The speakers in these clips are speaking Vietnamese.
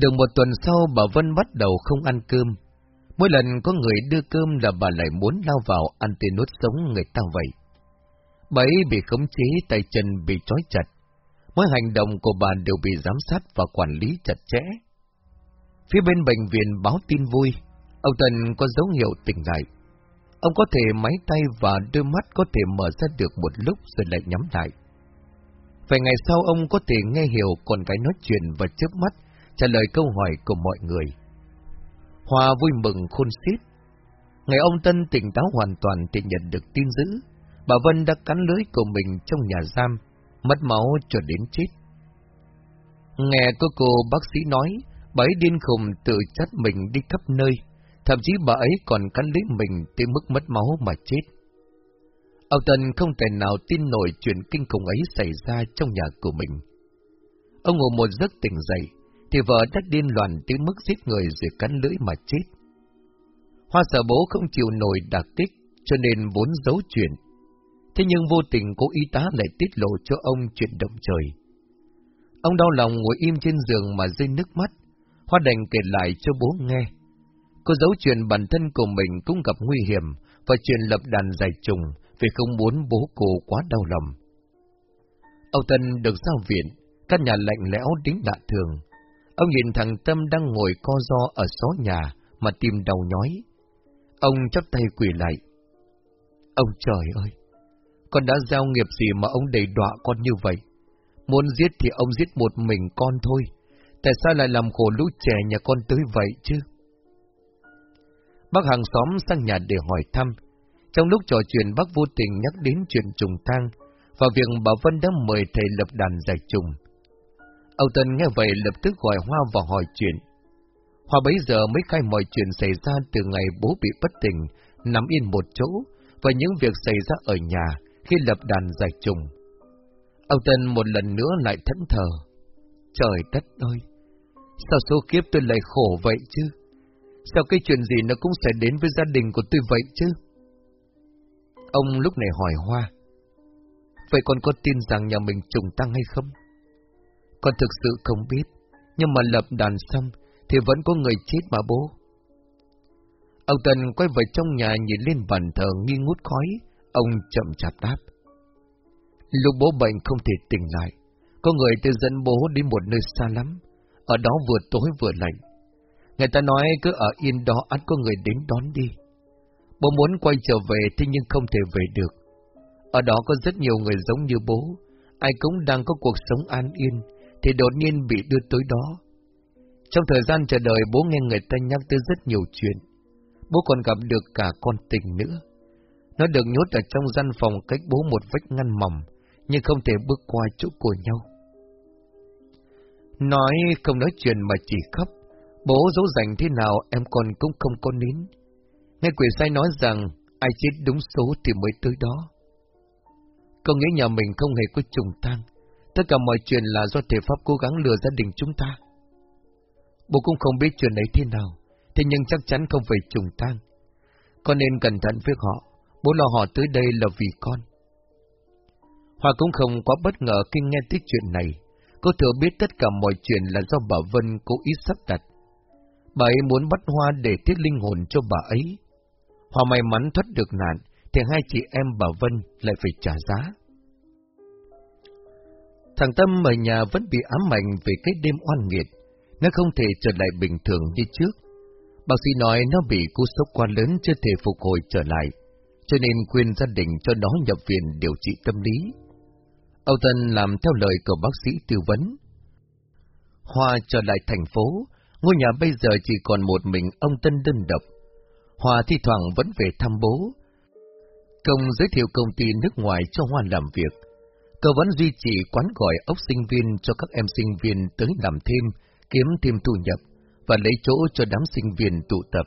Được một tuần sau bà Vân bắt đầu không ăn cơm. Mỗi lần có người đưa cơm là bà lại muốn lao vào ăn tiền nuốt sống người ta vậy. Bà ấy bị khống chế, tay chân bị trói chặt. Mỗi hành động của bà đều bị giám sát và quản lý chặt chẽ. Phía bên bệnh viện báo tin vui, ông Tần có dấu hiệu tỉnh lại. Ông có thể máy tay và đôi mắt có thể mở ra được một lúc rồi lại nhắm lại. Vài ngày sau ông có thể nghe hiểu con cái nói chuyện và trước mắt trả lời câu hỏi của mọi người. hòa vui mừng khôn xiết. Ngày ông Tân tỉnh táo hoàn toàn thì nhận được tin dữ. Bà Vân đã cắn lưới của mình trong nhà giam, mất máu cho đến chết. Nghe cô cô bác sĩ nói, bà ấy điên khùng tự chất mình đi khắp nơi, thậm chí bà ấy còn cắn lưới mình tới mức mất máu mà chết. Ông Tân không thể nào tin nổi chuyện kinh khủng ấy xảy ra trong nhà của mình. Ông ngủ một giấc tỉnh dậy, thì vợ đã điên loạn tới mức giết người rồi cắn lưỡi mà chết. Hoa sợ bố không chịu nổi đặc kích, cho nên vốn giấu chuyện. Thế nhưng vô tình cô y tá lại tiết lộ cho ông chuyện động trời. Ông đau lòng ngồi im trên giường mà rơi nước mắt, Hoa đành kể lại cho bố nghe. Cô giấu chuyện bản thân của mình cũng gặp nguy hiểm, và chuyện lập đàn dài trùng vì không muốn bố cô quá đau lòng. Âu Tân được giao viện, căn nhà lạnh lẽo đính lạ thường. Ông nhìn thằng Tâm đang ngồi co do ở xó nhà mà tìm đầu nhói. Ông chắp tay quỳ lại. Ông trời ơi! Con đã giao nghiệp gì mà ông đầy đọa con như vậy? Muốn giết thì ông giết một mình con thôi. Tại sao lại làm khổ lũ trẻ nhà con tới vậy chứ? Bác hàng xóm sang nhà để hỏi thăm. Trong lúc trò chuyện, bác vô tình nhắc đến chuyện trùng thang và việc bà Vân đã mời thầy lập đàn giải trùng. Âu Tân nghe vậy lập tức gọi Hoa vào hỏi chuyện. Hoa bấy giờ mới khai mọi chuyện xảy ra từ ngày bố bị bất tỉnh, nằm yên một chỗ, và những việc xảy ra ở nhà khi lập đàn giải trùng. Âu Tân một lần nữa lại thẫn thờ. Trời đất ơi! Sao số kiếp tôi lại khổ vậy chứ? Sao cái chuyện gì nó cũng sẽ đến với gia đình của tôi vậy chứ? Ông lúc này hỏi Hoa. Vậy con có tin rằng nhà mình trùng tăng hay không? Con thực sự không biết, nhưng mà lập đàn xong thì vẫn có người chết mà bố. Ông Tần quay về trong nhà nhìn lên bàn thờ nghi ngút khói, ông chậm chạp đáp. Lúc bố bệnh không thể tỉnh lại, có người tự dẫn bố đi một nơi xa lắm, ở đó vừa tối vừa lạnh. Người ta nói cứ ở yên đó ăn có người đến đón đi. Bố muốn quay trở về thế nhưng không thể về được. Ở đó có rất nhiều người giống như bố, ai cũng đang có cuộc sống an yên, thì đột nhiên bị đưa tới đó. Trong thời gian chờ đợi bố nghe người ta nhắc tới rất nhiều chuyện. Bố còn gặp được cả con tình nữa. Nó được nhốt ở trong gian phòng cách bố một vách ngăn mỏng, nhưng không thể bước qua chỗ của nhau. Nói không nói chuyện mà chỉ khóc, bố dỗ dành thế nào em còn cũng không có nín. Nghe quỷ sai nói rằng ai chết đúng số thì mới tới đó. Có nghĩ nhà mình không hề có trùng tang, Tất cả mọi chuyện là do thể pháp cố gắng lừa gia đình chúng ta. Bố cũng không biết chuyện ấy thế nào, thế nhưng chắc chắn không phải trùng tang. Con nên cẩn thận với họ, bố lo họ tới đây là vì con. hoa cũng không quá bất ngờ khi nghe tới chuyện này. Cô thừa biết tất cả mọi chuyện là do bà Vân cố ý sắp đặt. Bà ấy muốn bắt Hoa để tiết linh hồn cho bà ấy. hoa may mắn thoát được nạn, thì hai chị em bà Vân lại phải trả giá. Thằng Tâm ở nhà vẫn bị ám ảnh về cái đêm oan nghiệt, nó không thể trở lại bình thường như trước. Bác sĩ nói nó bị cú sốc quá lớn chưa thể phục hồi trở lại, cho nên khuyên gia đình cho nó nhập viện điều trị tâm lý. Âu Tân làm theo lời của bác sĩ tư vấn. Hoa trở lại thành phố, ngôi nhà bây giờ chỉ còn một mình ông Tân đơn độc. Hoa thi thoảng vẫn về thăm bố. Công giới thiệu công ty nước ngoài cho Hoa làm việc, Cậu vẫn duy trì quán gọi ốc sinh viên cho các em sinh viên tới làm thêm, kiếm thêm thu nhập và lấy chỗ cho đám sinh viên tụ tập.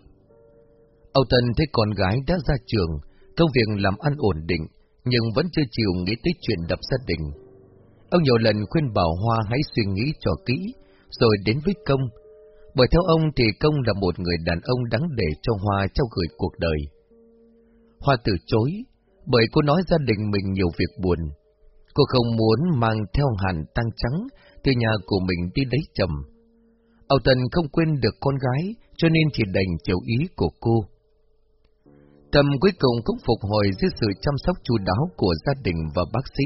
Âu Tân thấy con gái đã ra trường, công việc làm ăn ổn định, nhưng vẫn chưa chịu nghĩ tới chuyện đập gia đình. Ông nhiều lần khuyên bảo Hoa hãy suy nghĩ cho kỹ, rồi đến với Công. Bởi theo ông thì Công là một người đàn ông đáng để cho Hoa trao gửi cuộc đời. Hoa từ chối, bởi cô nói gia đình mình nhiều việc buồn, Cô không muốn mang theo hàn tăng trắng từ nhà của mình đi lấy chồng. Âu Tần không quên được con gái, cho nên chỉ đành chịu ý của cô. Tâm cuối cùng cũng phục hồi dưới sự chăm sóc chu đáo của gia đình và bác sĩ.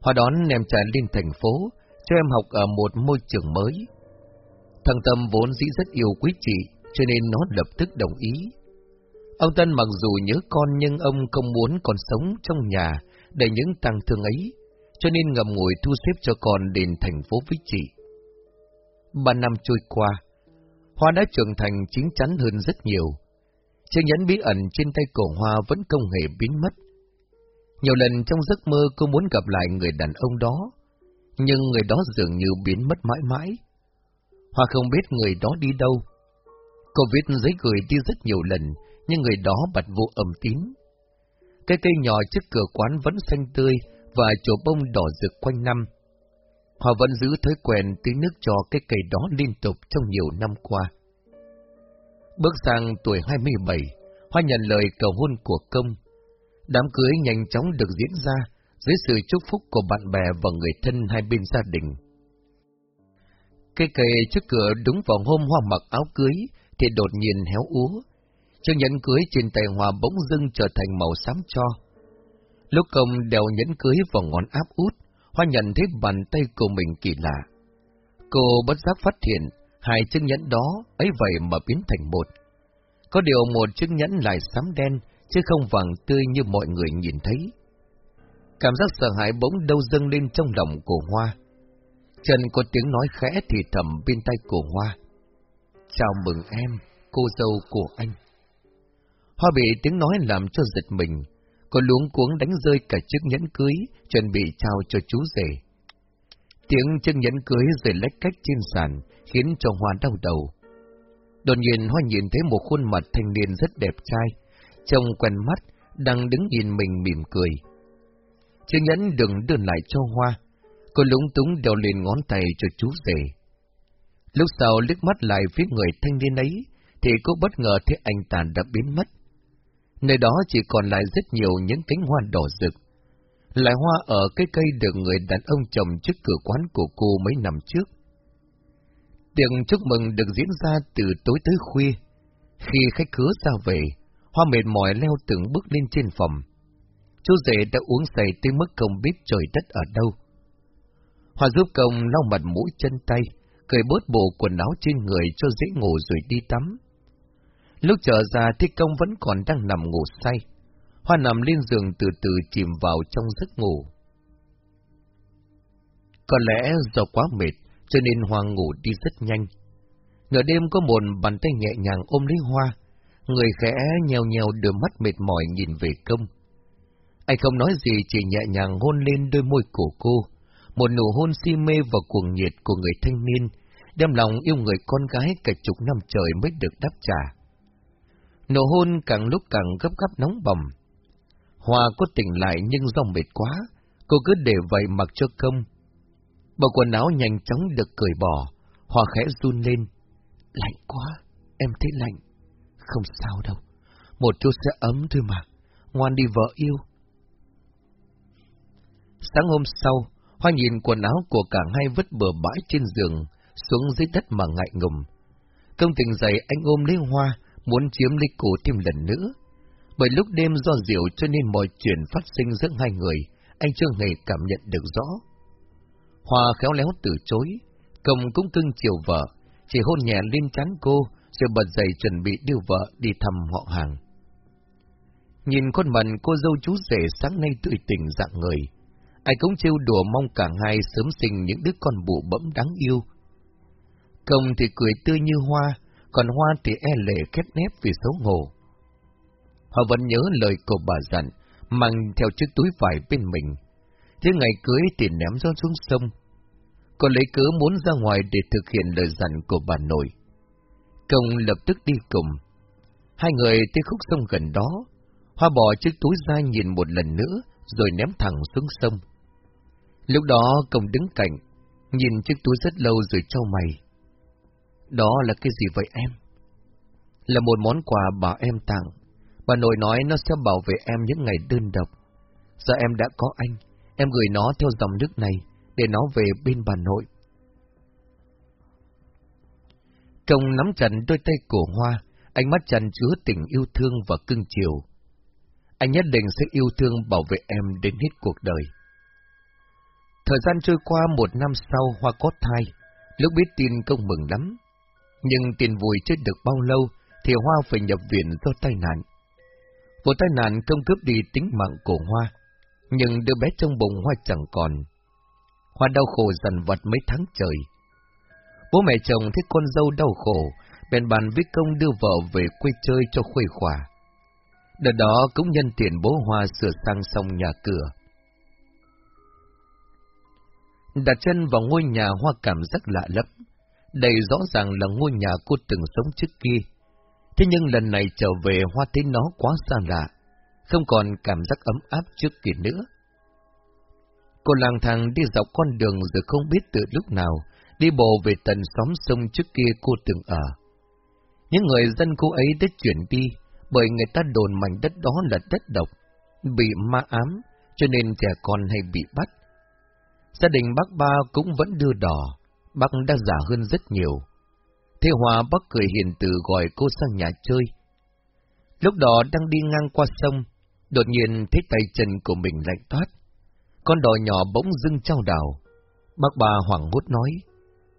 Họ đón em trai lên thành phố, cho em học ở một môi trường mới. Thằng Tâm vốn dĩ rất yêu quý chị, cho nên nó lập tức đồng ý. Ông Tân mặc dù nhớ con nhưng ông không muốn còn sống trong nhà để những tăng thương ấy, cho nên ngầm ngùi thu xếp cho con đến thành phố với chị. Ba năm trôi qua, Hoa đã trưởng thành chính chắn hơn rất nhiều. Chiếc nhẫn bí ẩn trên tay cổ Hoa vẫn không hề biến mất. Nhiều lần trong giấc mơ cô muốn gặp lại người đàn ông đó, nhưng người đó dường như biến mất mãi mãi. Hoa không biết người đó đi đâu. Cô viết giấy gửi đi rất nhiều lần, nhưng người đó bật vô âm tín. Cây cây nhỏ trước cửa quán vẫn xanh tươi và chỗ bông đỏ rực quanh năm. Họ vẫn giữ thói quen tưới nước cho cái cây đó liên tục trong nhiều năm qua. Bước sang tuổi 27, Hoa nhận lời cầu hôn của công. Đám cưới nhanh chóng được diễn ra dưới sự chúc phúc của bạn bè và người thân hai bên gia đình. Cây cây trước cửa đúng vào hôm Hoa mặc áo cưới thì đột nhiên héo úa. Chiếc nhẫn cưới trên tay Hoa bỗng dưng trở thành màu xám cho. Lúc công đeo nhẫn cưới vào ngón áp út, Hoa nhận thấy bàn tay của mình kỳ lạ. Cô bất giác phát hiện hai chiếc nhẫn đó ấy vậy mà biến thành một. Có điều một chiếc nhẫn lại xám đen, chứ không vàng tươi như mọi người nhìn thấy. Cảm giác sợ hãi bỗng đâu dâng lên trong lòng của Hoa. Trần có tiếng nói khẽ thì thầm bên tay của Hoa. Chào mừng em, cô dâu của anh. Hoa bị tiếng nói làm cho giật mình, cô luống cuống đánh rơi cả chiếc nhẫn cưới, chuẩn bị trao cho chú rể. Tiếng chiếc nhẫn cưới rơi lách cách trên sàn, khiến cho Hoa đau đầu. Đột nhiên Hoa nhìn thấy một khuôn mặt thanh niên rất đẹp trai, trông quen mắt, đang đứng nhìn mình mỉm cười. Chiếc nhẫn đừng đưa lại cho Hoa, cô lúng túng đeo lên ngón tay cho chú rể. Lúc sau liếc mắt lại phía người thanh niên ấy, thì cô bất ngờ thấy anh ta đã biến mất. Nơi đó chỉ còn lại rất nhiều những cánh hoa đỏ rực. Lại hoa ở cái cây được người đàn ông trồng trước cửa quán của cô mấy năm trước. Tiệc chúc mừng được diễn ra từ tối tới khuya. Khi khách khứa ra về, Hoa mệt mỏi leo từng bước lên trên phòng. Chú rể đã uống say tới mức không biết trời đất ở đâu. Hoa giúp công lau mặt mũi chân tay, cởi bớt bộ quần áo trên người cho dễ ngủ rồi đi tắm. Lúc trở ra thì công vẫn còn đang nằm ngủ say. Hoa nằm lên giường từ từ chìm vào trong giấc ngủ. Có lẽ do quá mệt, cho nên Hoa ngủ đi rất nhanh. Nửa đêm có một bàn tay nhẹ nhàng ôm lấy Hoa, người khẽ nhèo nhèo đôi mắt mệt mỏi nhìn về công. Anh không nói gì chỉ nhẹ nhàng hôn lên đôi môi của cô, một nụ hôn si mê và cuồng nhiệt của người thanh niên, đem lòng yêu người con gái cả chục năm trời mới được đáp trả. Nụ hôn càng lúc càng gấp gáp nóng bầm. Hoa có tỉnh lại nhưng do mệt quá, cô cứ để vậy mặc cho công. Bộ quần áo nhanh chóng được cởi bỏ, Hoa khẽ run lên. Lạnh quá, em thấy lạnh. Không sao đâu, một chút sẽ ấm thôi mà, ngoan đi vợ yêu. Sáng hôm sau, Hoa nhìn quần áo của cả hai vứt bừa bãi trên giường, xuống dưới đất mà ngại ngùng. Công tình dậy anh ôm lấy Hoa, muốn chiếm lấy cổ thêm lần nữa. Bởi lúc đêm do rượu cho nên mọi chuyện phát sinh giữa hai người, anh chưa hề cảm nhận được rõ. Hoa khéo léo từ chối, công cũng cưng chiều vợ, chỉ hôn nhẹ lên trán cô, rồi bật dậy chuẩn bị đưa vợ đi thăm họ hàng. Nhìn khuôn mặt cô dâu chú rể sáng nay tươi tỉnh dạng người, ai cũng trêu đùa mong cả hai sớm sinh những đứa con bụ bẫm đáng yêu. Công thì cười tươi như hoa, còn Hoa thì e lệ khép nép vì xấu hổ. Họ vẫn nhớ lời của bà dặn, mang theo chiếc túi vải bên mình. Thế ngày cưới thì ném gió xuống sông. Còn lấy cớ muốn ra ngoài để thực hiện lời dặn của bà nội. Công lập tức đi cùng. Hai người tới khúc sông gần đó. Hoa bỏ chiếc túi ra nhìn một lần nữa, rồi ném thẳng xuống sông. Lúc đó công đứng cạnh, nhìn chiếc túi rất lâu rồi trao mày. Đó là cái gì vậy em? Là một món quà bà em tặng. Bà nội nói nó sẽ bảo vệ em những ngày đơn độc. Giờ em đã có anh, em gửi nó theo dòng nước này, để nó về bên bà nội. Công nắm chặt đôi tay của Hoa, ánh mắt chăn chứa tình yêu thương và cưng chiều. Anh nhất định sẽ yêu thương bảo vệ em đến hết cuộc đời. Thời gian trôi qua một năm sau Hoa có thai, lúc biết tin công mừng lắm. Nhưng tiền vui chưa được bao lâu thì Hoa phải nhập viện do tai nạn. Vụ tai nạn không cướp đi tính mạng của Hoa, nhưng đứa bé trong bụng Hoa chẳng còn. Hoa đau khổ dần vật mấy tháng trời. Bố mẹ chồng thấy con dâu đau khổ, bèn bàn với công đưa vợ về quê chơi cho khuây khỏa. Đợt đó cũng nhân tiền bố Hoa sửa sang xong nhà cửa. Đặt chân vào ngôi nhà Hoa cảm giác lạ lắm. Đây rõ ràng là ngôi nhà cô từng sống trước kia. Thế nhưng lần này trở về Hoa thấy nó quá xa lạ, không còn cảm giác ấm áp trước kia nữa. Cô lang thang đi dọc con đường rồi không biết từ lúc nào, đi bộ về tận xóm sông trước kia cô từng ở. Những người dân cô ấy đã chuyển đi, bởi người ta đồn mảnh đất đó là đất độc, bị ma ám, cho nên trẻ con hay bị bắt. Gia đình bác ba cũng vẫn đưa đỏ, bác đã già hơn rất nhiều. Thế Hòa bác cười hiền từ gọi cô sang nhà chơi. Lúc đó đang đi ngang qua sông, đột nhiên thấy tay chân của mình lạnh toát. Con đò nhỏ bỗng dưng trao đảo. Bác bà hoảng hốt nói,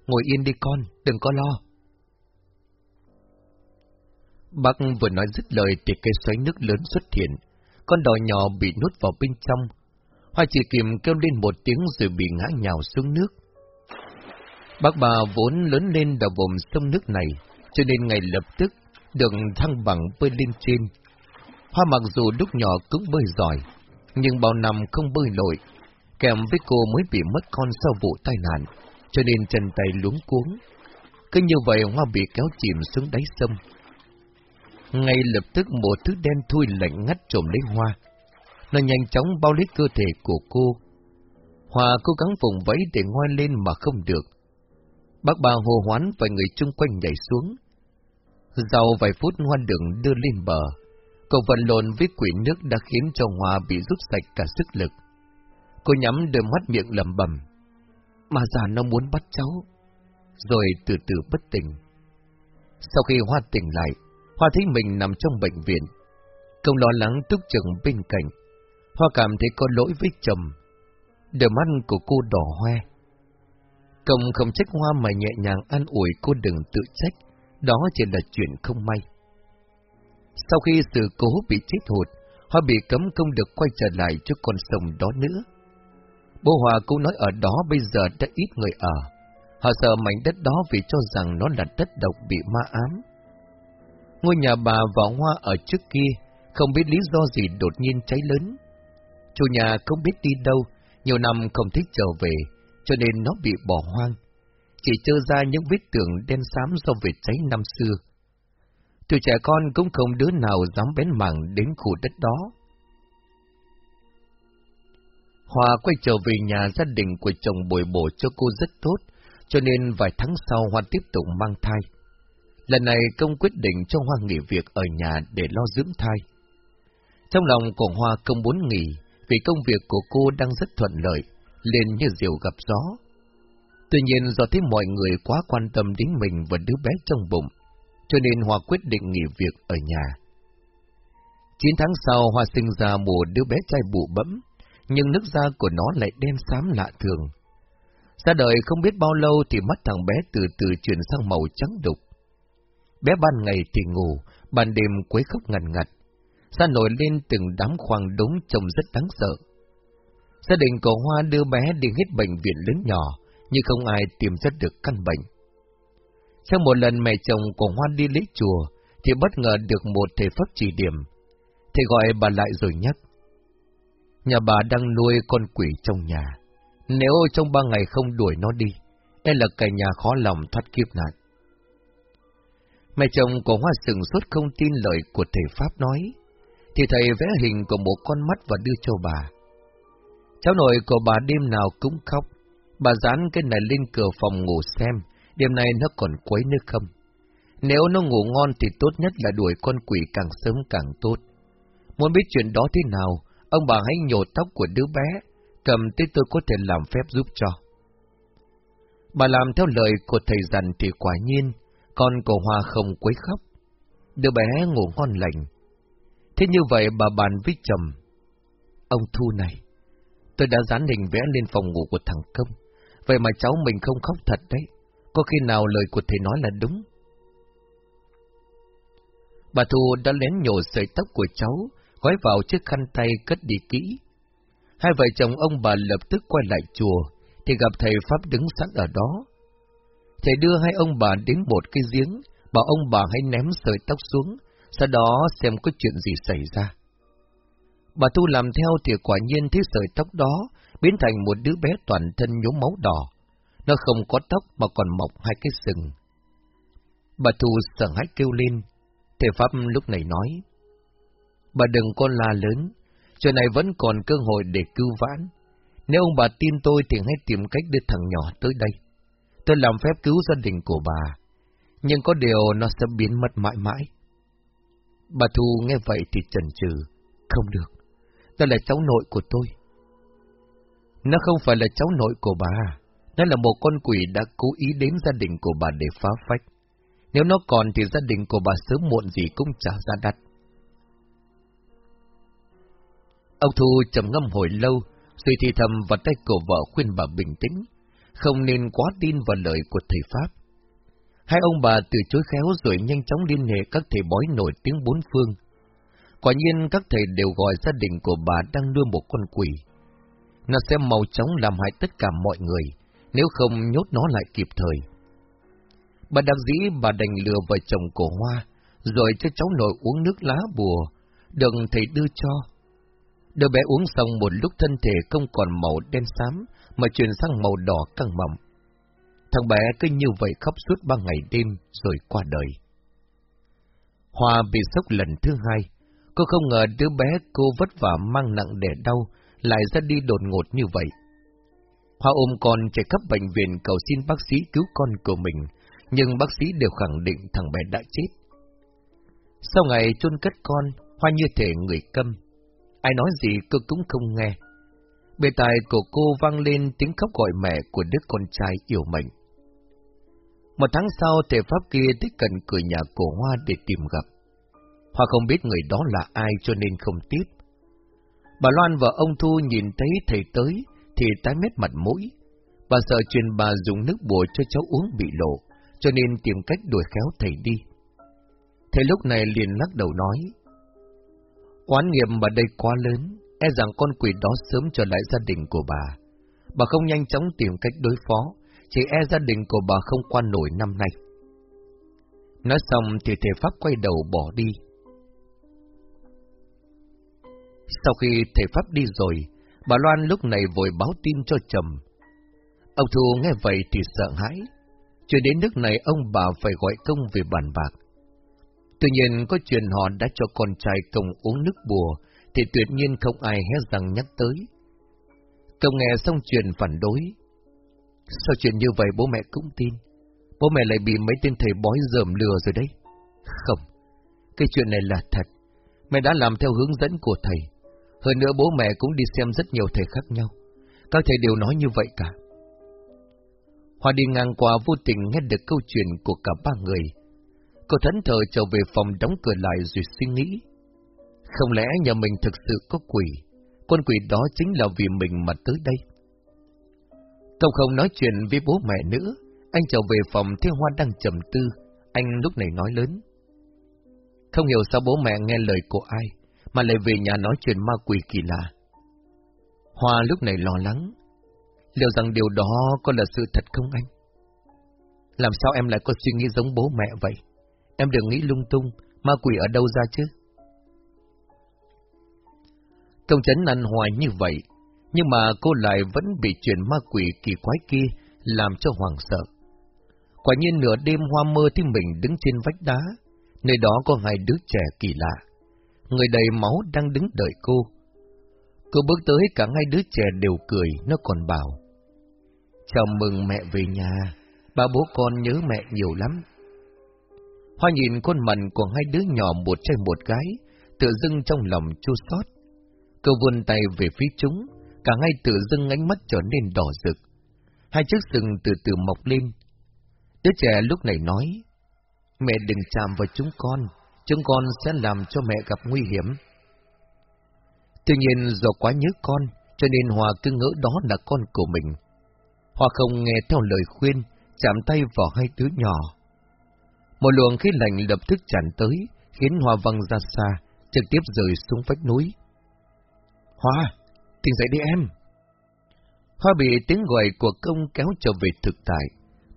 ngồi yên đi con, đừng có lo. Bác vừa nói dứt lời thì cây xoáy nước lớn xuất hiện, con đò nhỏ bị nuốt vào bên trong. Hoa chỉ kìm kêu lên một tiếng rồi bị ngã nhào xuống nước. Bác bà vốn lớn lên ở vùng sông nước này, cho nên ngày lập tức được thăng bằng bơi lên trên. Hoa mặc dù lúc nhỏ cũng bơi giỏi, nhưng bao năm không bơi nổi, kèm với cô mới bị mất con sau vụ tai nạn, cho nên chân tay luống cuống. Cứ như vậy Hoa bị kéo chìm xuống đáy sông. Ngay lập tức một thứ đen thui lạnh ngắt trộm lấy Hoa. Nó nhanh chóng bao lấy cơ thể của cô. Hoa cố gắng vùng vẫy để ngoan lên mà không được. Bác bà hồ hoán và người chung quanh nhảy xuống. Sau vài phút hoan đường đưa lên bờ. Cậu vận lộn với quỷ nước đã khiến cho Hoa bị rút sạch cả sức lực. Cô nhắm đôi mắt miệng lẩm bẩm. Mà già nó muốn bắt cháu. Rồi từ từ bất tỉnh. Sau khi Hoa tỉnh lại, Hoa thấy mình nằm trong bệnh viện. Công lo lắng túc chừng bên cạnh. Hoa cảm thấy có lỗi với chồng. Đôi mắt của cô đỏ hoe. Công không trách Hoa mà nhẹ nhàng an ủi cô đừng tự trách. Đó chỉ là chuyện không may. Sau khi sự cố bị chết hụt, Hoa bị cấm không được quay trở lại cho con sông đó nữa. Bố Hòa cũng nói ở đó bây giờ đã ít người ở. Họ sợ mảnh đất đó vì cho rằng nó là đất độc bị ma ám. Ngôi nhà bà và Hoa ở trước kia, không biết lý do gì đột nhiên cháy lớn. Chủ nhà không biết đi đâu, nhiều năm không thích trở về, cho nên nó bị bỏ hoang. Chỉ trơ ra những vết tường đen xám do vệt cháy năm xưa. Tụi trẻ con cũng không đứa nào dám bén mảng đến khu đất đó. Hoa quay trở về nhà gia đình của chồng bồi bổ cho cô rất tốt, cho nên vài tháng sau Hoa tiếp tục mang thai. Lần này công quyết định cho Hoa nghỉ việc ở nhà để lo dưỡng thai. Trong lòng của Hoa không muốn nghỉ, vì công việc của cô đang rất thuận lợi, lên như diều gặp gió. Tuy nhiên do thấy mọi người quá quan tâm đến mình và đứa bé trong bụng, cho nên Hoa quyết định nghỉ việc ở nhà. Chín tháng sau Hoa sinh ra một đứa bé trai bụ bẫm, nhưng nước da của nó lại đen xám lạ thường. Ra đời không biết bao lâu thì mắt thằng bé từ từ chuyển sang màu trắng đục. Bé ban ngày thì ngủ, ban đêm quấy khóc ngần ngặt. Ra nổi lên từng đám khoang đống trông rất đáng sợ. Gia đình của Hoa đưa bé đi hết bệnh viện lớn nhỏ, nhưng không ai tìm ra được căn bệnh. Sau một lần mẹ chồng của Hoa đi lấy chùa, thì bất ngờ được một thầy pháp chỉ điểm. Thầy gọi bà lại rồi nhắc. Nhà bà đang nuôi con quỷ trong nhà. Nếu trong ba ngày không đuổi nó đi, e là cả nhà khó lòng thoát kiếp nạn. Mẹ chồng của Hoa sừng suốt không tin lời của thầy Pháp nói, thì thầy vẽ hình của một con mắt và đưa cho bà. Cháu nội của bà đêm nào cũng khóc, bà dán cái này lên cửa phòng ngủ xem, đêm nay nó còn quấy nữa không. Nếu nó ngủ ngon thì tốt nhất là đuổi con quỷ càng sớm càng tốt. Muốn biết chuyện đó thế nào, ông bà hãy nhổ tóc của đứa bé, cầm tới tôi có thể làm phép giúp cho. Bà làm theo lời của thầy dặn thì quả nhiên, Con của Hoa không quấy khóc. Đứa bé ngủ ngon lành. Thế như vậy bà bàn với chồng. Ông Thu này, tôi đã dán hình vẽ lên phòng ngủ của thằng Công. Vậy mà cháu mình không khóc thật đấy. Có khi nào lời của thầy nói là đúng? Bà Thu đã lén nhổ sợi tóc của cháu, gói vào chiếc khăn tay cất đi kỹ. Hai vợ chồng ông bà lập tức quay lại chùa, thì gặp thầy Pháp đứng sẵn ở đó. Thầy đưa hai ông bà đến một cái giếng, bảo ông bà hãy ném sợi tóc xuống, sau đó xem có chuyện gì xảy ra. Bà Thu làm theo thì quả nhiên thấy sợi tóc đó biến thành một đứa bé toàn thân nhốm máu đỏ. Nó không có tóc mà còn mọc hai cái sừng. Bà Thu sợ hãi kêu lên. Thầy Pháp lúc này nói. Bà đừng có la lớn, chuyện này vẫn còn cơ hội để cứu vãn. Nếu ông bà tin tôi thì hãy tìm cách đưa thằng nhỏ tới đây. Tôi làm phép cứu gia đình của bà, nhưng có điều nó sẽ biến mất mãi mãi. Bà Thu nghe vậy thì chần chừ, không được, đó là cháu nội của tôi. Nó không phải là cháu nội của bà, nó là một con quỷ đã cố ý đến gia đình của bà để phá phách. Nếu nó còn thì gia đình của bà sớm muộn gì cũng trả ra đắt. Ông Thu trầm ngâm hồi lâu, suy thì thầm vào tay cổ vợ khuyên bà bình tĩnh, không nên quá tin vào lời của thầy Pháp. Hai ông bà từ chối khéo rồi nhanh chóng liên hệ các thầy bói nổi tiếng bốn phương. Quả nhiên các thầy đều gọi gia đình của bà đang nuôi một con quỷ. Nó sẽ mau chóng làm hại tất cả mọi người, nếu không nhốt nó lại kịp thời. Bà đặc dĩ bà đành lừa vợ chồng cổ hoa, rồi cho cháu nội uống nước lá bùa, đừng thầy đưa cho. Đứa bé uống xong một lúc thân thể không còn màu đen xám, mà chuyển sang màu đỏ căng mọng. Thằng bé cứ như vậy khóc suốt ba ngày đêm rồi qua đời. Hoa bị sốc lần thứ hai, cô không ngờ đứa bé cô vất vả mang nặng để đau, lại ra đi đột ngột như vậy. Hoa ôm con chạy khắp bệnh viện cầu xin bác sĩ cứu con của mình, nhưng bác sĩ đều khẳng định thằng bé đã chết. Sau ngày chôn cất con, Hoa như thể người câm. Ai nói gì cô cũng không nghe. Bề tài của cô vang lên tiếng khóc gọi mẹ của đứa con trai yêu mệnh. Một tháng sau, thể pháp kia tới cần cửa nhà cổ Hoa để tìm gặp. Hoa không biết người đó là ai cho nên không tiếp. Bà Loan và ông Thu nhìn thấy thầy tới thì tái mét mặt mũi. Bà sợ truyền bà dùng nước bùa cho cháu uống bị lộ, cho nên tìm cách đuổi khéo thầy đi. Thầy lúc này liền lắc đầu nói, Oán nghiệm bà đây quá lớn, e rằng con quỷ đó sớm trở lại gia đình của bà. Bà không nhanh chóng tìm cách đối phó, chỉ e gia đình của bà không qua nổi năm nay. Nói xong thì thầy Pháp quay đầu bỏ đi. Sau khi thầy Pháp đi rồi, bà Loan lúc này vội báo tin cho chồng. Ông Thu nghe vậy thì sợ hãi. Chuyện đến nước này ông bà phải gọi công về bàn bạc. Tuy nhiên có chuyện họ đã cho con trai công uống nước bùa, thì tuyệt nhiên không ai hé răng nhắc tới. Công nghe xong chuyện phản đối. Sao chuyện như vậy bố mẹ cũng tin? Bố mẹ lại bị mấy tên thầy bói dởm lừa rồi đấy. Không, cái chuyện này là thật. Mẹ đã làm theo hướng dẫn của thầy. Hơn nữa bố mẹ cũng đi xem rất nhiều thầy khác nhau. Các thầy đều nói như vậy cả. Hoa đi ngang qua vô tình nghe được câu chuyện của cả ba người. Cô thẫn thờ trở về phòng đóng cửa lại rồi suy nghĩ. Không lẽ nhà mình thực sự có quỷ? Con quỷ đó chính là vì mình mà tới đây. cậu không nói chuyện với bố mẹ nữa, anh trở về phòng thấy Hoa đang trầm tư, anh lúc này nói lớn. Không hiểu sao bố mẹ nghe lời của ai, mà lại về nhà nói chuyện ma quỷ kỳ lạ. Hoa lúc này lo lắng, liệu rằng điều đó có là sự thật không anh? Làm sao em lại có suy nghĩ giống bố mẹ vậy? Em đừng nghĩ lung tung, ma quỷ ở đâu ra chứ? Công chấn ăn hoài như vậy, nhưng mà cô lại vẫn bị chuyện ma quỷ kỳ quái kia làm cho hoàng sợ. Quả nhiên nửa đêm hoa mơ thì mình đứng trên vách đá, nơi đó có hai đứa trẻ kỳ lạ. Người đầy máu đang đứng đợi cô. Cô bước tới cả hai đứa trẻ đều cười, nó còn bảo. Chào mừng mẹ về nhà, ba bố con nhớ mẹ nhiều lắm. Hoa nhìn khuôn mặt của hai đứa nhỏ một trai một gái, tự dưng trong lòng chua xót. Cô vươn tay về phía chúng, cả ngay tự dưng ánh mắt trở nên đỏ rực. Hai chiếc sừng từ từ mọc lên. Đứa trẻ lúc này nói, Mẹ đừng chạm vào chúng con, chúng con sẽ làm cho mẹ gặp nguy hiểm. Tuy nhiên do quá nhớ con, cho nên Hòa cứ ngỡ đó là con của mình. Hòa không nghe theo lời khuyên, chạm tay vào hai đứa nhỏ. Một luồng khí lạnh lập tức tràn tới, khiến Hoa văng ra xa, trực tiếp rơi xuống vách núi. Hoa, tỉnh dậy đi em! Hoa bị tiếng gọi của công kéo trở về thực tại.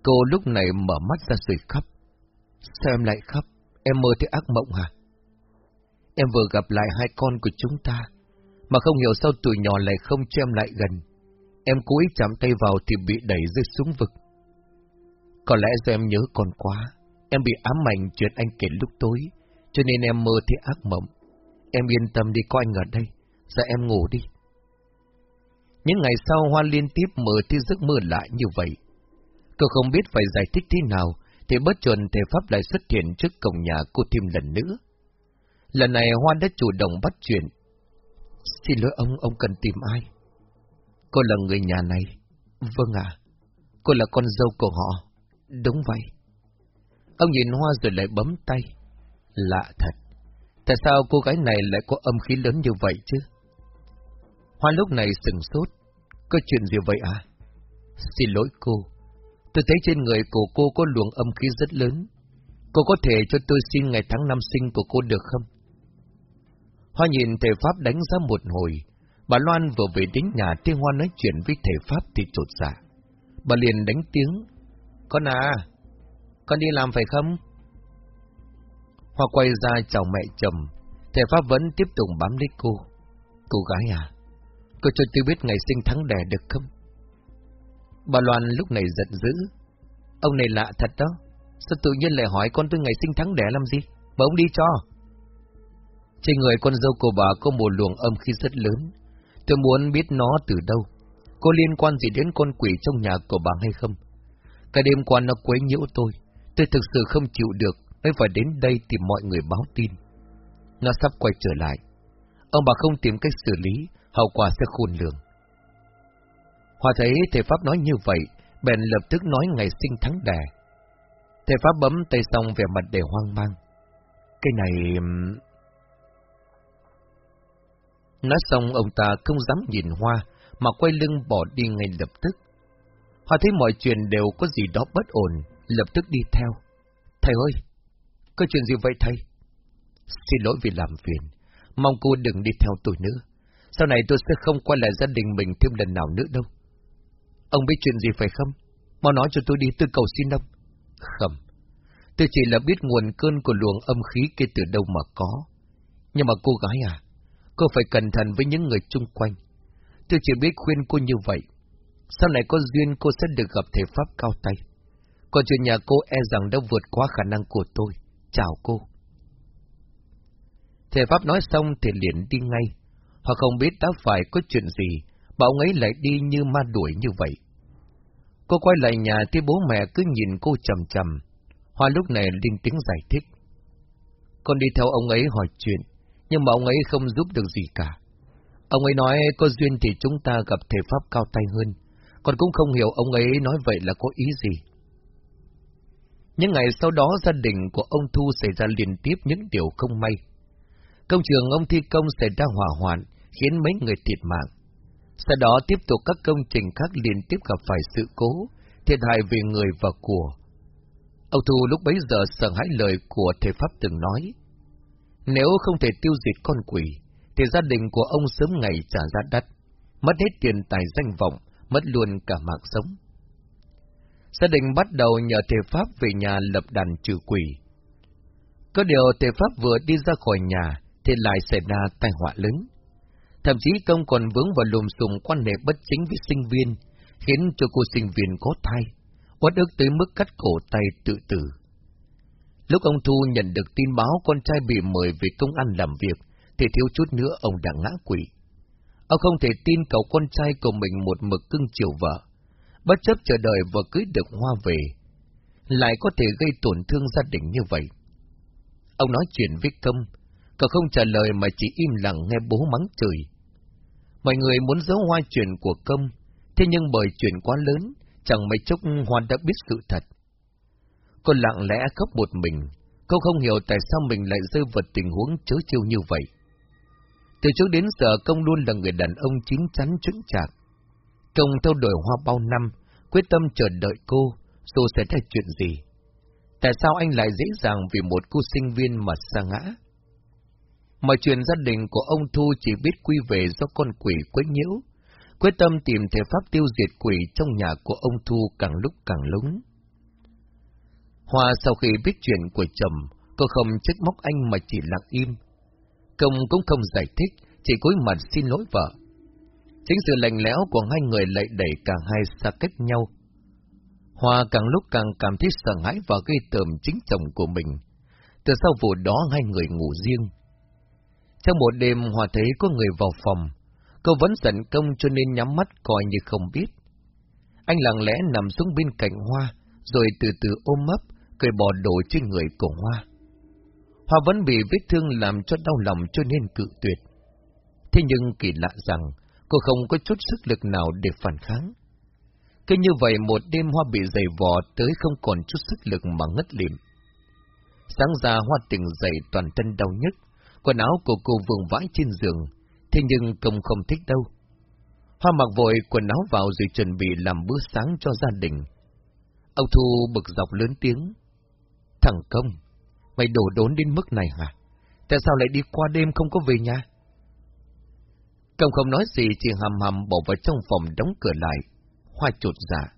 Cô lúc này mở mắt ra rồi khóc. Sao em lại khóc? Em mơ thấy ác mộng hả? Em vừa gặp lại hai con của chúng ta, mà không hiểu sao tuổi nhỏ lại không cho em lại gần. Em cố ý chạm tay vào thì bị đẩy rơi xuống vực. Có lẽ do em nhớ con quá, em bị ám ảnh chuyện anh kể lúc tối, cho nên em mơ thấy ác mộng. Em yên tâm đi có anh ở đây, giờ em ngủ đi. Những ngày sau Hoa liên tiếp mơ thấy giấc mơ lại như vậy. Cô không biết phải giải thích thế nào, thì bất chuẩn thể pháp lại xuất hiện trước cổng nhà cô thêm lần nữa. Lần này Hoa đã chủ động bắt chuyện. Xin lỗi ông, ông cần tìm ai? Cô là người nhà này. Vâng ạ. Cô là con dâu của họ. Đúng vậy. Ông nhìn Hoa rồi lại bấm tay. Lạ thật. Tại sao cô gái này lại có âm khí lớn như vậy chứ? Hoa lúc này sừng sốt. Có chuyện gì vậy à? Xin lỗi cô. Tôi thấy trên người của cô có luồng âm khí rất lớn. Cô có thể cho tôi xin ngày tháng năm sinh của cô được không? Hoa nhìn thầy Pháp đánh ra một hồi. Bà Loan vừa về đến nhà tiếng Hoa nói chuyện với thầy Pháp thì trột dạ. Bà liền đánh tiếng. Con à, con đi làm phải không? Hoa quay ra chào mẹ chồng. Thầy Pháp vẫn tiếp tục bám lấy cô. Cô gái à, cô cho tôi biết ngày sinh tháng đẻ được không? Bà Loan lúc này giận dữ. Ông này lạ thật đó. Sao tự nhiên lại hỏi con tôi ngày sinh tháng đẻ làm gì? Mà ông đi cho. Trên người con dâu của bà có một luồng âm khí rất lớn. Tôi muốn biết nó từ đâu. Có liên quan gì đến con quỷ trong nhà của bà hay không? Cả đêm qua nó quấy nhiễu tôi. Tôi thực sự không chịu được, mới phải đến đây tìm mọi người báo tin. Nó sắp quay trở lại. Ông bà không tìm cách xử lý, hậu quả sẽ khôn lường. Hòa thấy thầy Pháp nói như vậy, bèn lập tức nói ngày sinh tháng đẻ. Thầy Pháp bấm tay xong về mặt để hoang mang. Cái này... Nói xong ông ta không dám nhìn Hoa, mà quay lưng bỏ đi ngay lập tức. Hoa thấy mọi chuyện đều có gì đó bất ổn, lập tức đi theo. Thầy ơi, có chuyện gì vậy thầy? Xin lỗi vì làm phiền, mong cô đừng đi theo tôi nữa. Sau này tôi sẽ không quay lại gia đình mình thêm lần nào nữa đâu. Ông biết chuyện gì phải không? Mau nói cho tôi đi tôi cầu xin ông. Không, tôi chỉ là biết nguồn cơn của luồng âm khí kia từ đâu mà có. Nhưng mà cô gái à, cô phải cẩn thận với những người chung quanh. Tôi chỉ biết khuyên cô như vậy. Sau này có duyên cô sẽ được gặp thể pháp cao tay. Còn chuyện nhà cô e rằng đã vượt quá khả năng của tôi. Chào cô. Thể pháp nói xong thì liền đi ngay. Họ không biết đã phải có chuyện gì, bảo ông ấy lại đi như ma đuổi như vậy. Cô quay lại nhà thì bố mẹ cứ nhìn cô chầm chầm. Hoa lúc này linh tiếng giải thích. Con đi theo ông ấy hỏi chuyện, nhưng mà ông ấy không giúp được gì cả. Ông ấy nói có duyên thì chúng ta gặp thể pháp cao tay hơn, còn cũng không hiểu ông ấy nói vậy là có ý gì. Những ngày sau đó gia đình của ông Thu xảy ra liên tiếp những điều không may. Công trường ông thi công xảy ra hỏa hoạn, khiến mấy người thiệt mạng. Sau đó tiếp tục các công trình khác liên tiếp gặp phải sự cố, thiệt hại về người và của. Ông Thu lúc bấy giờ sợ hãi lời của thầy Pháp từng nói. Nếu không thể tiêu diệt con quỷ, thì gia đình của ông sớm ngày trả giá đắt, mất hết tiền tài danh vọng, mất luôn cả mạng sống. Gia đình bắt đầu nhờ thầy Pháp về nhà lập đàn trừ quỷ. Có điều thầy Pháp vừa đi ra khỏi nhà, thì lại xảy ra tai họa lớn. Thậm chí công còn vướng vào lùm xùm quan hệ bất chính với sinh viên, khiến cho cô sinh viên có thai, uất ức tới mức cắt cổ tay tự tử. Lúc ông Thu nhận được tin báo con trai bị mời về công an làm việc, thì thiếu chút nữa ông đã ngã quỷ. Ông không thể tin cậu con trai của mình một mực cưng chiều vợ, bất chấp chờ đợi vợ cưới được hoa về, lại có thể gây tổn thương gia đình như vậy. Ông nói chuyện với công, cậu không trả lời mà chỉ im lặng nghe bố mắng chửi. Mọi người muốn giấu hoa chuyện của công, thế nhưng bởi chuyện quá lớn, chẳng mấy chốc Hoa đã biết sự thật. Cô lặng lẽ khóc một mình, cô không hiểu tại sao mình lại rơi vào tình huống chớ chiêu như vậy. Từ trước đến giờ công luôn là người đàn ông chín chắn chững chạc. Công theo đuổi hoa bao năm, quyết tâm chờ đợi cô, dù sẽ ra chuyện gì. Tại sao anh lại dễ dàng vì một cô sinh viên mà sa ngã? Mọi chuyện gia đình của ông Thu chỉ biết quy về do con quỷ quấy nhiễu, quyết tâm tìm thể pháp tiêu diệt quỷ trong nhà của ông Thu càng lúc càng lúng. Hoa sau khi biết chuyện của chồng, cô không trách móc anh mà chỉ lặng im. Công cũng không giải thích, chỉ cúi mặt xin lỗi vợ. Chính sự lạnh lẽo của hai người lại đẩy cả hai xa cách nhau. Hoa càng lúc càng cảm thấy sợ hãi và gây tởm chính chồng của mình. Từ sau vụ đó hai người ngủ riêng. Trong một đêm hòa thấy có người vào phòng, cô vẫn giận công cho nên nhắm mắt coi như không biết. Anh lặng lẽ nằm xuống bên cạnh Hoa, rồi từ từ ôm ấp, cười bỏ đổ trên người của Hoa. Hoa vẫn bị vết thương làm cho đau lòng cho nên cự tuyệt. Thế nhưng kỳ lạ rằng, cô không có chút sức lực nào để phản kháng. Cứ như vậy một đêm Hoa bị dày vò tới không còn chút sức lực mà ngất liệm. Sáng ra Hoa tỉnh dậy toàn thân đau nhức, quần áo của cô vương vãi trên giường, thế nhưng công không thích đâu. Hoa mặc vội quần áo vào rồi chuẩn bị làm bữa sáng cho gia đình. Ông Thu bực dọc lớn tiếng. Thằng công, mày đổ đốn đến mức này hả? Tại sao lại đi qua đêm không có về nhà? Công không nói gì, chỉ hầm hầm bỏ vào trong phòng đóng cửa lại. Hoa chuột dạ.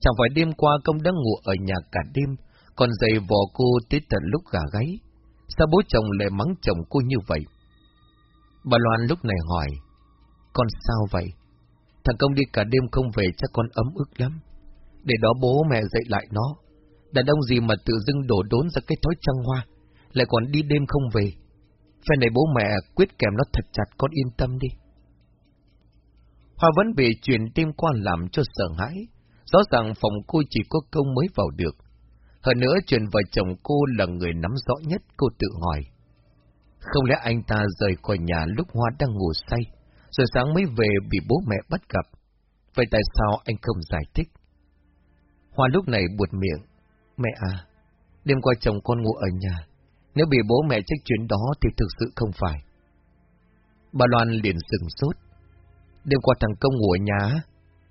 Chẳng phải đêm qua công đã ngủ ở nhà cả đêm, còn dậy vò cô tới tận lúc gà gáy. Sao bố chồng lại mắng chồng cô như vậy? Bà Loan lúc này hỏi, con sao vậy? Thằng công đi cả đêm không về chắc con ấm ức lắm. Để đó bố mẹ dạy lại nó. Đàn ông gì mà tự dưng đổ đốn ra cái thói trăng hoa, lại còn đi đêm không về. phải này bố mẹ quyết kèm nó thật chặt con yên tâm đi. Hoa vẫn bị truyền tim qua làm cho sợ hãi. Rõ ràng phòng cô chỉ có công mới vào được. Hơn nữa chuyện vợ chồng cô là người nắm rõ nhất, cô tự hỏi. Không lẽ anh ta rời khỏi nhà lúc Hoa đang ngủ say, rồi sáng mới về bị bố mẹ bắt gặp? Vậy tại sao anh không giải thích? Hoa lúc này buột miệng. Mẹ à, đêm qua chồng con ngủ ở nhà. Nếu bị bố mẹ trách chuyện đó thì thực sự không phải. Bà Loan liền sừng sốt. Đêm qua thằng Công ngủ ở nhà,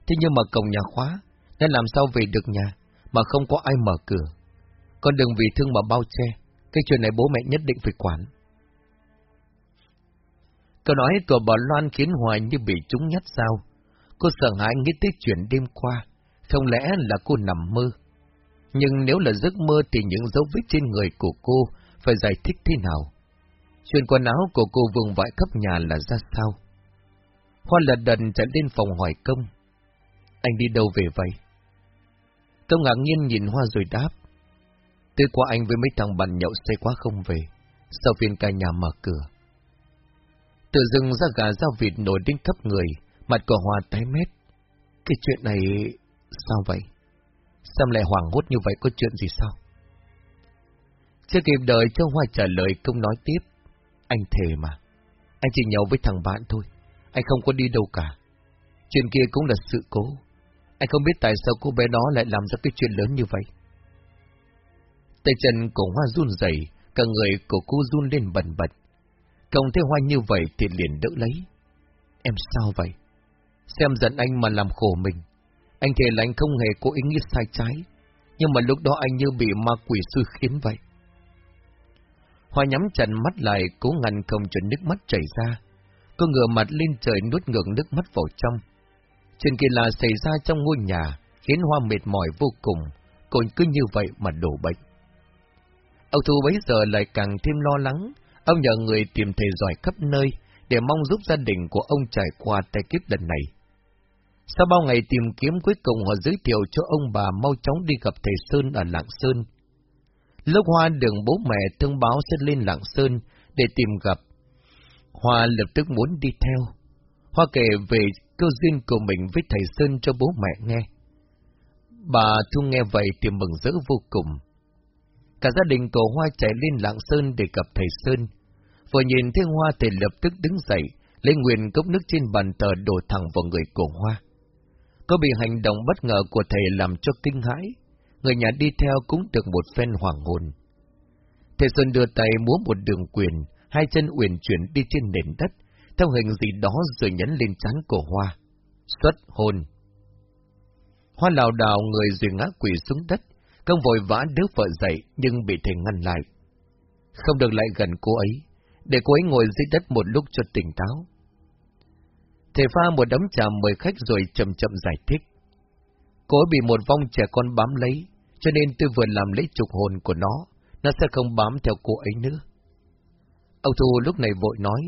thế nhưng mà cổng nhà khóa, nên làm sao về được nhà, mà không có ai mở cửa. Con đừng vì thương mà bao che, cái chuyện này bố mẹ nhất định phải quản. Câu nói của bà Loan khiến Hoài như bị trúng nhát sao. Cô sợ hãi nghĩ tới chuyện đêm qua, không lẽ là cô nằm mơ? Nhưng nếu là giấc mơ thì những dấu vết trên người của cô phải giải thích thế nào? Chuyện quần áo của cô vùng vãi khắp nhà là ra sao? Hoa lật đần chạy lên phòng hỏi công. Anh đi đâu về vậy? Công ngạc nhiên nhìn Hoa rồi đáp. Tối qua anh với mấy thằng bạn nhậu say quá không về, sau phiên cả nhà mở cửa. Tự dưng ra gà ra vịt nổi đến khắp người, mặt của Hoa tái mét. Cái chuyện này... sao vậy? Sao lại hoảng hốt như vậy có chuyện gì sao? Chưa kịp đợi cho Hoa trả lời không nói tiếp. Anh thề mà, anh chỉ nhậu với thằng bạn thôi, anh không có đi đâu cả. Chuyện kia cũng là sự cố. Anh không biết tại sao cô bé đó lại làm ra cái chuyện lớn như vậy. Tay chân của Hoa run rẩy, cả người của cô run lên bần bật. Cộng thấy Hoa như vậy thì liền đỡ lấy. Em sao vậy? Xem giận anh mà làm khổ mình. Anh thề là anh không hề có ý nghĩ sai trái, nhưng mà lúc đó anh như bị ma quỷ xui khiến vậy. Hoa nhắm chặt mắt lại, cố ngăn không cho nước mắt chảy ra. Cô ngửa mặt lên trời nuốt ngược nước mắt vào trong. Chuyện kỳ lạ xảy ra trong ngôi nhà, khiến Hoa mệt mỏi vô cùng, còn cứ như vậy mà đổ bệnh. Ông Thu bấy giờ lại càng thêm lo lắng, ông nhờ người tìm thầy giỏi khắp nơi, để mong giúp gia đình của ông trải qua tai kiếp lần này. Sau bao ngày tìm kiếm cuối cùng họ giới thiệu cho ông bà mau chóng đi gặp thầy Sơn ở Lạng Sơn. Lúc Hoa đường bố mẹ thông báo sẽ lên Lạng Sơn để tìm gặp. Hoa lập tức muốn đi theo. Hoa kể về câu duyên của mình với thầy Sơn cho bố mẹ nghe. Bà Thu nghe vậy thì mừng rỡ vô cùng. Cả gia đình cổ Hoa chạy lên Lạng Sơn để gặp thầy Sơn. Vừa nhìn thấy Hoa thì lập tức đứng dậy, lấy nguyện cốc nước trên bàn tờ đổ thẳng vào người cổ Hoa. Có bị hành động bất ngờ của thầy làm cho kinh hãi. người nhà đi theo cũng được một phen hoàng hồn. Thầy Sơn đưa tay múa một đường quyền, hai chân uyển chuyển đi trên nền đất, theo hình gì đó rồi nhấn lên trán cổ Hoa. Xuất hồn. Hoa lào đào người rồi ngã quỷ xuống đất, công vội vã đứa vợ dậy nhưng bị thầy ngăn lại. Không được lại gần cô ấy, để cô ấy ngồi dưới đất một lúc cho tỉnh táo. Thầy pha một đấm trà mời khách rồi chậm chậm giải thích. Cô ấy bị một vong trẻ con bám lấy, cho nên tôi vừa làm lấy trục hồn của nó, nó sẽ không bám theo cô ấy nữa. Ông Thu lúc này vội nói,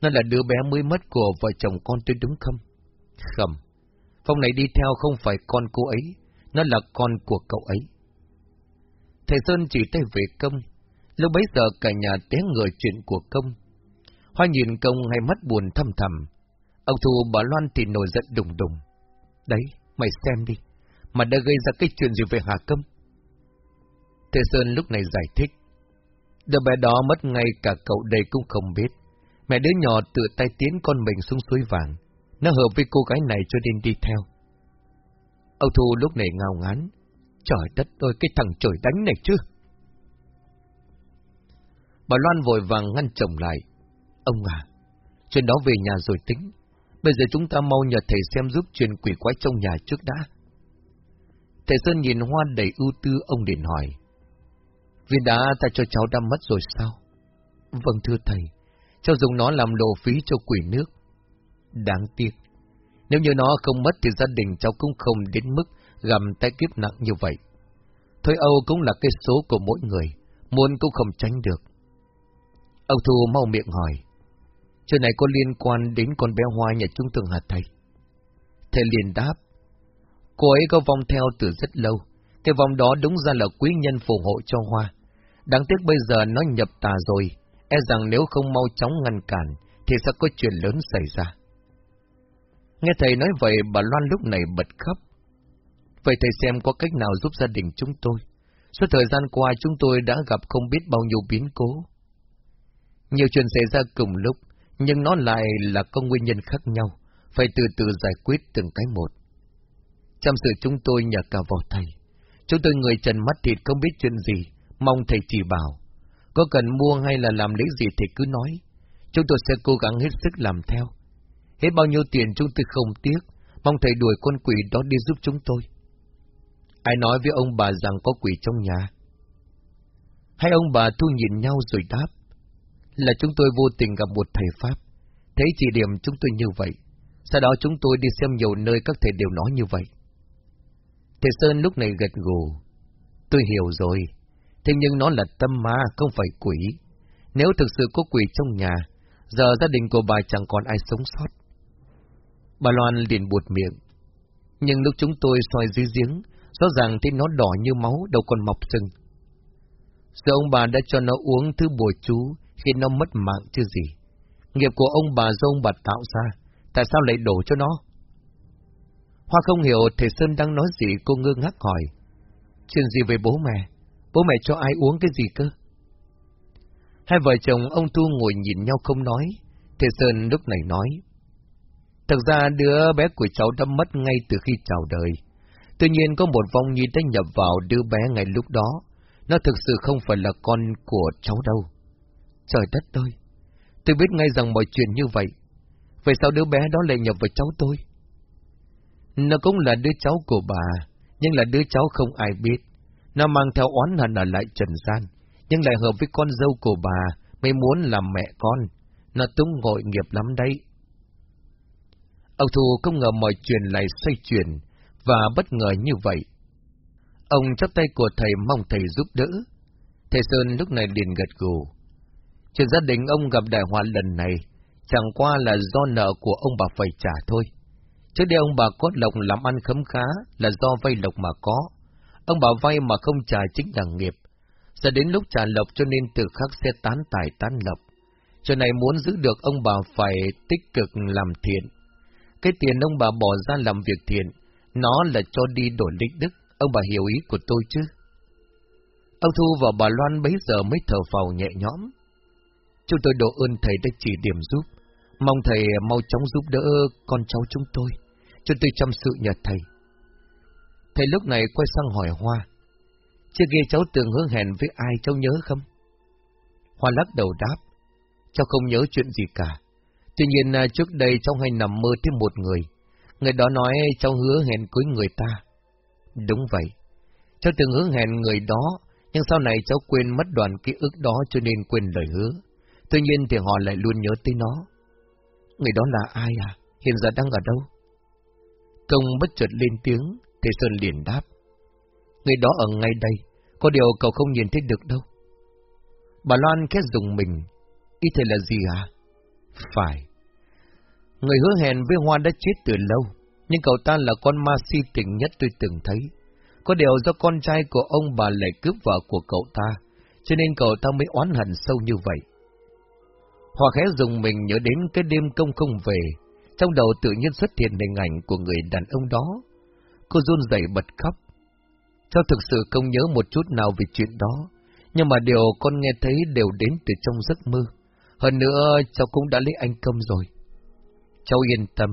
nó là đứa bé mới mất của vợ chồng con tôi đúng không? Không, phong này đi theo không phải con cô ấy, nó là con của cậu ấy. Thầy Sơn chỉ tay về công, lúc bấy giờ cả nhà té người chuyện của công. Hoa nhìn công hay mắt buồn thâm thầm, ông Thu bà Loan thì nổi giận đùng đùng. Đấy, mày xem đi, mà đã gây ra cái chuyện gì về Hà Công? Thầy Sơn lúc này giải thích. Đứa bé đó mất ngay cả cậu đây cũng không biết. Mẹ đứa nhỏ tự tay tiến con mình xuống suối vàng. Nó hợp với cô gái này cho nên đi theo. Âu Thu lúc này ngao ngán. Trời đất ơi, cái thằng trời đánh này chứ. Bà Loan vội vàng ngăn chồng lại. Ông à, chuyện đó về nhà rồi tính. Bây giờ chúng ta mau nhờ thầy xem giúp chuyện quỷ quái trong nhà trước đã. Thầy Sơn nhìn Hoa đầy ưu tư ông điện hỏi. Viên đá ta cho cháu đâm mất rồi sao? Vâng thưa thầy, cháu dùng nó làm lộ phí cho quỷ nước. Đáng tiếc, nếu như nó không mất thì gia đình cháu cũng không đến mức gầm tay kiếp nặng như vậy. Thôi Âu cũng là cái số của mỗi người, muốn cũng không tránh được. Âu Thu mau miệng hỏi, chuyện này có liên quan đến con bé Hoa nhà chúng từng hạt thầy? Thầy liền đáp, cô ấy có vong theo từ rất lâu, cái vong đó đúng ra là quý nhân phù hộ cho Hoa. Đáng tiếc bây giờ nó nhập tà rồi, e rằng nếu không mau chóng ngăn cản, thì sẽ có chuyện lớn xảy ra. Nghe thầy nói vậy, bà Loan lúc này bật khóc. Vậy thầy xem có cách nào giúp gia đình chúng tôi. Suốt thời gian qua chúng tôi đã gặp không biết bao nhiêu biến cố. Nhiều chuyện xảy ra cùng lúc, nhưng nó lại là có nguyên nhân khác nhau, phải từ từ giải quyết từng cái một. Chăm sự chúng tôi nhờ cả vào thầy. Chúng tôi người trần mắt thịt không biết chuyện gì, mong thầy chỉ bảo. Có cần mua hay là làm lấy gì thì cứ nói. Chúng tôi sẽ cố gắng hết sức làm theo. Hết bao nhiêu tiền chúng tôi không tiếc, mong thầy đuổi con quỷ đó đi giúp chúng tôi. Ai nói với ông bà rằng có quỷ trong nhà? Hai ông bà thu nhìn nhau rồi đáp. Là chúng tôi vô tình gặp một thầy Pháp. Thấy chỉ điểm chúng tôi như vậy. Sau đó chúng tôi đi xem nhiều nơi các thầy đều nói như vậy. Thầy Sơn lúc này gật gù. Tôi hiểu rồi. Thế nhưng nó là tâm ma, không phải quỷ. Nếu thực sự có quỷ trong nhà, giờ gia đình của bà chẳng còn ai sống sót. Bà Loan liền buột miệng. Nhưng lúc chúng tôi soi dưới giếng, rõ ràng thấy nó đỏ như máu, đâu còn mọc sưng. Giờ ông bà đã cho nó uống thứ bùa chú khi nó mất mạng chứ gì. Nghiệp của ông bà do ông bà tạo ra, tại sao lại đổ cho nó? Hoa không hiểu thầy Sơn đang nói gì cô ngơ ngác hỏi. Chuyện gì về bố mẹ? Bố mẹ cho ai uống cái gì cơ? Hai vợ chồng ông Tu ngồi nhìn nhau không nói. Thầy Sơn lúc này nói. Thật ra đứa bé của cháu đã mất ngay từ khi chào đời. Tuy nhiên có một vong nhi đã nhập vào đứa bé ngay lúc đó. Nó thực sự không phải là con của cháu đâu. Trời đất ơi! Tôi biết ngay rằng mọi chuyện như vậy. Vậy sao đứa bé đó lại nhập vào cháu tôi? Nó cũng là đứa cháu của bà, nhưng là đứa cháu không ai biết. Nó mang theo oán hận ở lại trần gian, nhưng lại hợp với con dâu của bà, mới muốn làm mẹ con. Nó túng ngội nghiệp lắm đấy. Ông Thu không ngờ mọi chuyện lại xoay chuyển, và bất ngờ như vậy. Ông chắp tay của thầy mong thầy giúp đỡ. Thầy Sơn lúc này liền gật gù. Chuyện gia đình ông gặp đại họa lần này, chẳng qua là do nợ của ông bà phải trả thôi. Trước đây ông bà có lộc làm ăn khấm khá là do vay lộc mà có. Ông bà vay mà không trả chính là nghiệp. Giờ đến lúc trả lộc cho nên từ khắc sẽ tán tài tán lộc. Cho này muốn giữ được ông bà phải tích cực làm thiện. Cái tiền ông bà bỏ ra làm việc thiện, nó là cho đi đổi lịch đức, ông bà hiểu ý của tôi chứ? Ông Thu và bà Loan bấy giờ mới thở phào nhẹ nhõm. Chúng tôi đổ ơn thầy đã chỉ điểm giúp, mong thầy mau chóng giúp đỡ con cháu chúng tôi, cho tôi chăm sự nhờ thầy. Thầy lúc này quay sang hỏi Hoa. Chưa kia cháu từng hứa hẹn với ai cháu nhớ không? Hoa lắc đầu đáp. Cháu không nhớ chuyện gì cả. Tuy nhiên à, trước đây cháu hay nằm mơ thêm một người. Người đó nói cháu hứa hẹn cưới người ta. Đúng vậy. Cháu từng hứa hẹn người đó, nhưng sau này cháu quên mất đoạn ký ức đó cho nên quên lời hứa. Tuy nhiên thì họ lại luôn nhớ tới nó. Người đó là ai à? Hiện giờ đang ở đâu? Công bất chợt lên tiếng, Thế Sơn liền đáp. Người đó ở ngay đây, có điều cậu không nhìn thấy được đâu. Bà Loan khét dùng mình, ý thế là gì à? Phải. Người hứa hẹn với Hoa đã chết từ lâu, nhưng cậu ta là con ma si tình nhất tôi từng thấy. Có điều do con trai của ông bà lại cướp vợ của cậu ta, cho nên cậu ta mới oán hận sâu như vậy. Hoa khẽ dùng mình nhớ đến cái đêm công không về, trong đầu tự nhiên xuất hiện hình ảnh của người đàn ông đó. Cô run rẩy bật khóc. Cháu thực sự không nhớ một chút nào về chuyện đó, nhưng mà điều con nghe thấy đều đến từ trong giấc mơ. Hơn nữa, cháu cũng đã lấy anh công rồi. Cháu yên tâm,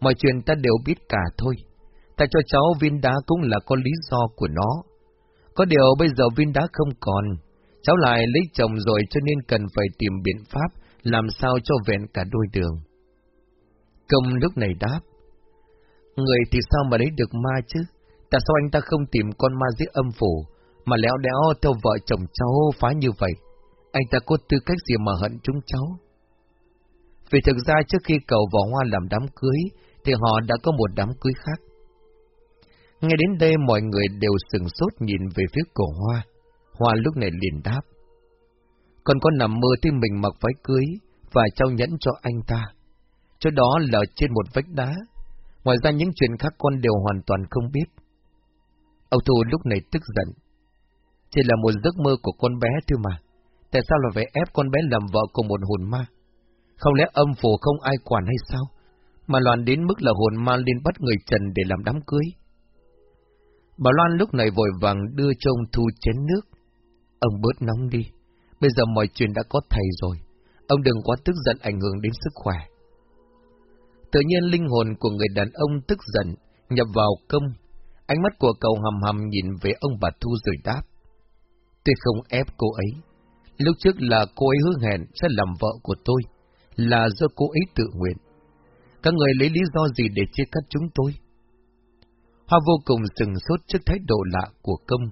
mọi chuyện ta đều biết cả thôi. Ta cho cháu viên đá cũng là có lý do của nó. Có điều bây giờ viên đá không còn, cháu lại lấy chồng rồi cho nên cần phải tìm biện pháp làm sao cho vẹn cả đôi đường. Công lúc này đáp, người thì sao mà lấy được ma chứ? Tại sao anh ta không tìm con ma giết âm phủ, mà léo đéo theo vợ chồng cháu phá như vậy? Anh ta có tư cách gì mà hận chúng cháu? Vì thực ra trước khi cầu vào hoa làm đám cưới, thì họ đã có một đám cưới khác. Nghe đến đây mọi người đều sừng sốt nhìn về phía cổ hoa. Hoa lúc này liền đáp. Con có nằm mơ thấy mình mặc váy cưới và trao nhẫn cho anh ta. Chỗ đó là trên một vách đá. Ngoài ra những chuyện khác con đều hoàn toàn không biết. Âu Thu lúc này tức giận. Chỉ là một giấc mơ của con bé thôi mà. Tại sao lại phải ép con bé làm vợ của một hồn ma? Không lẽ âm phủ không ai quản hay sao? Mà loạn đến mức là hồn ma lên bắt người trần để làm đám cưới. Bà Loan lúc này vội vàng đưa cho ông Thu chén nước. Ông bớt nóng đi. Bây giờ mọi chuyện đã có thầy rồi. Ông đừng quá tức giận ảnh hưởng đến sức khỏe. Tự nhiên linh hồn của người đàn ông tức giận, nhập vào công. Ánh mắt của cậu hầm hầm nhìn về ông bà Thu rồi đáp. Tôi không ép cô ấy. Lúc trước là cô ấy hứa hẹn sẽ làm vợ của tôi, là do cô ấy tự nguyện. Các người lấy lý do gì để chia cắt chúng tôi? Hoa vô cùng sừng sốt trước thái độ lạ của công.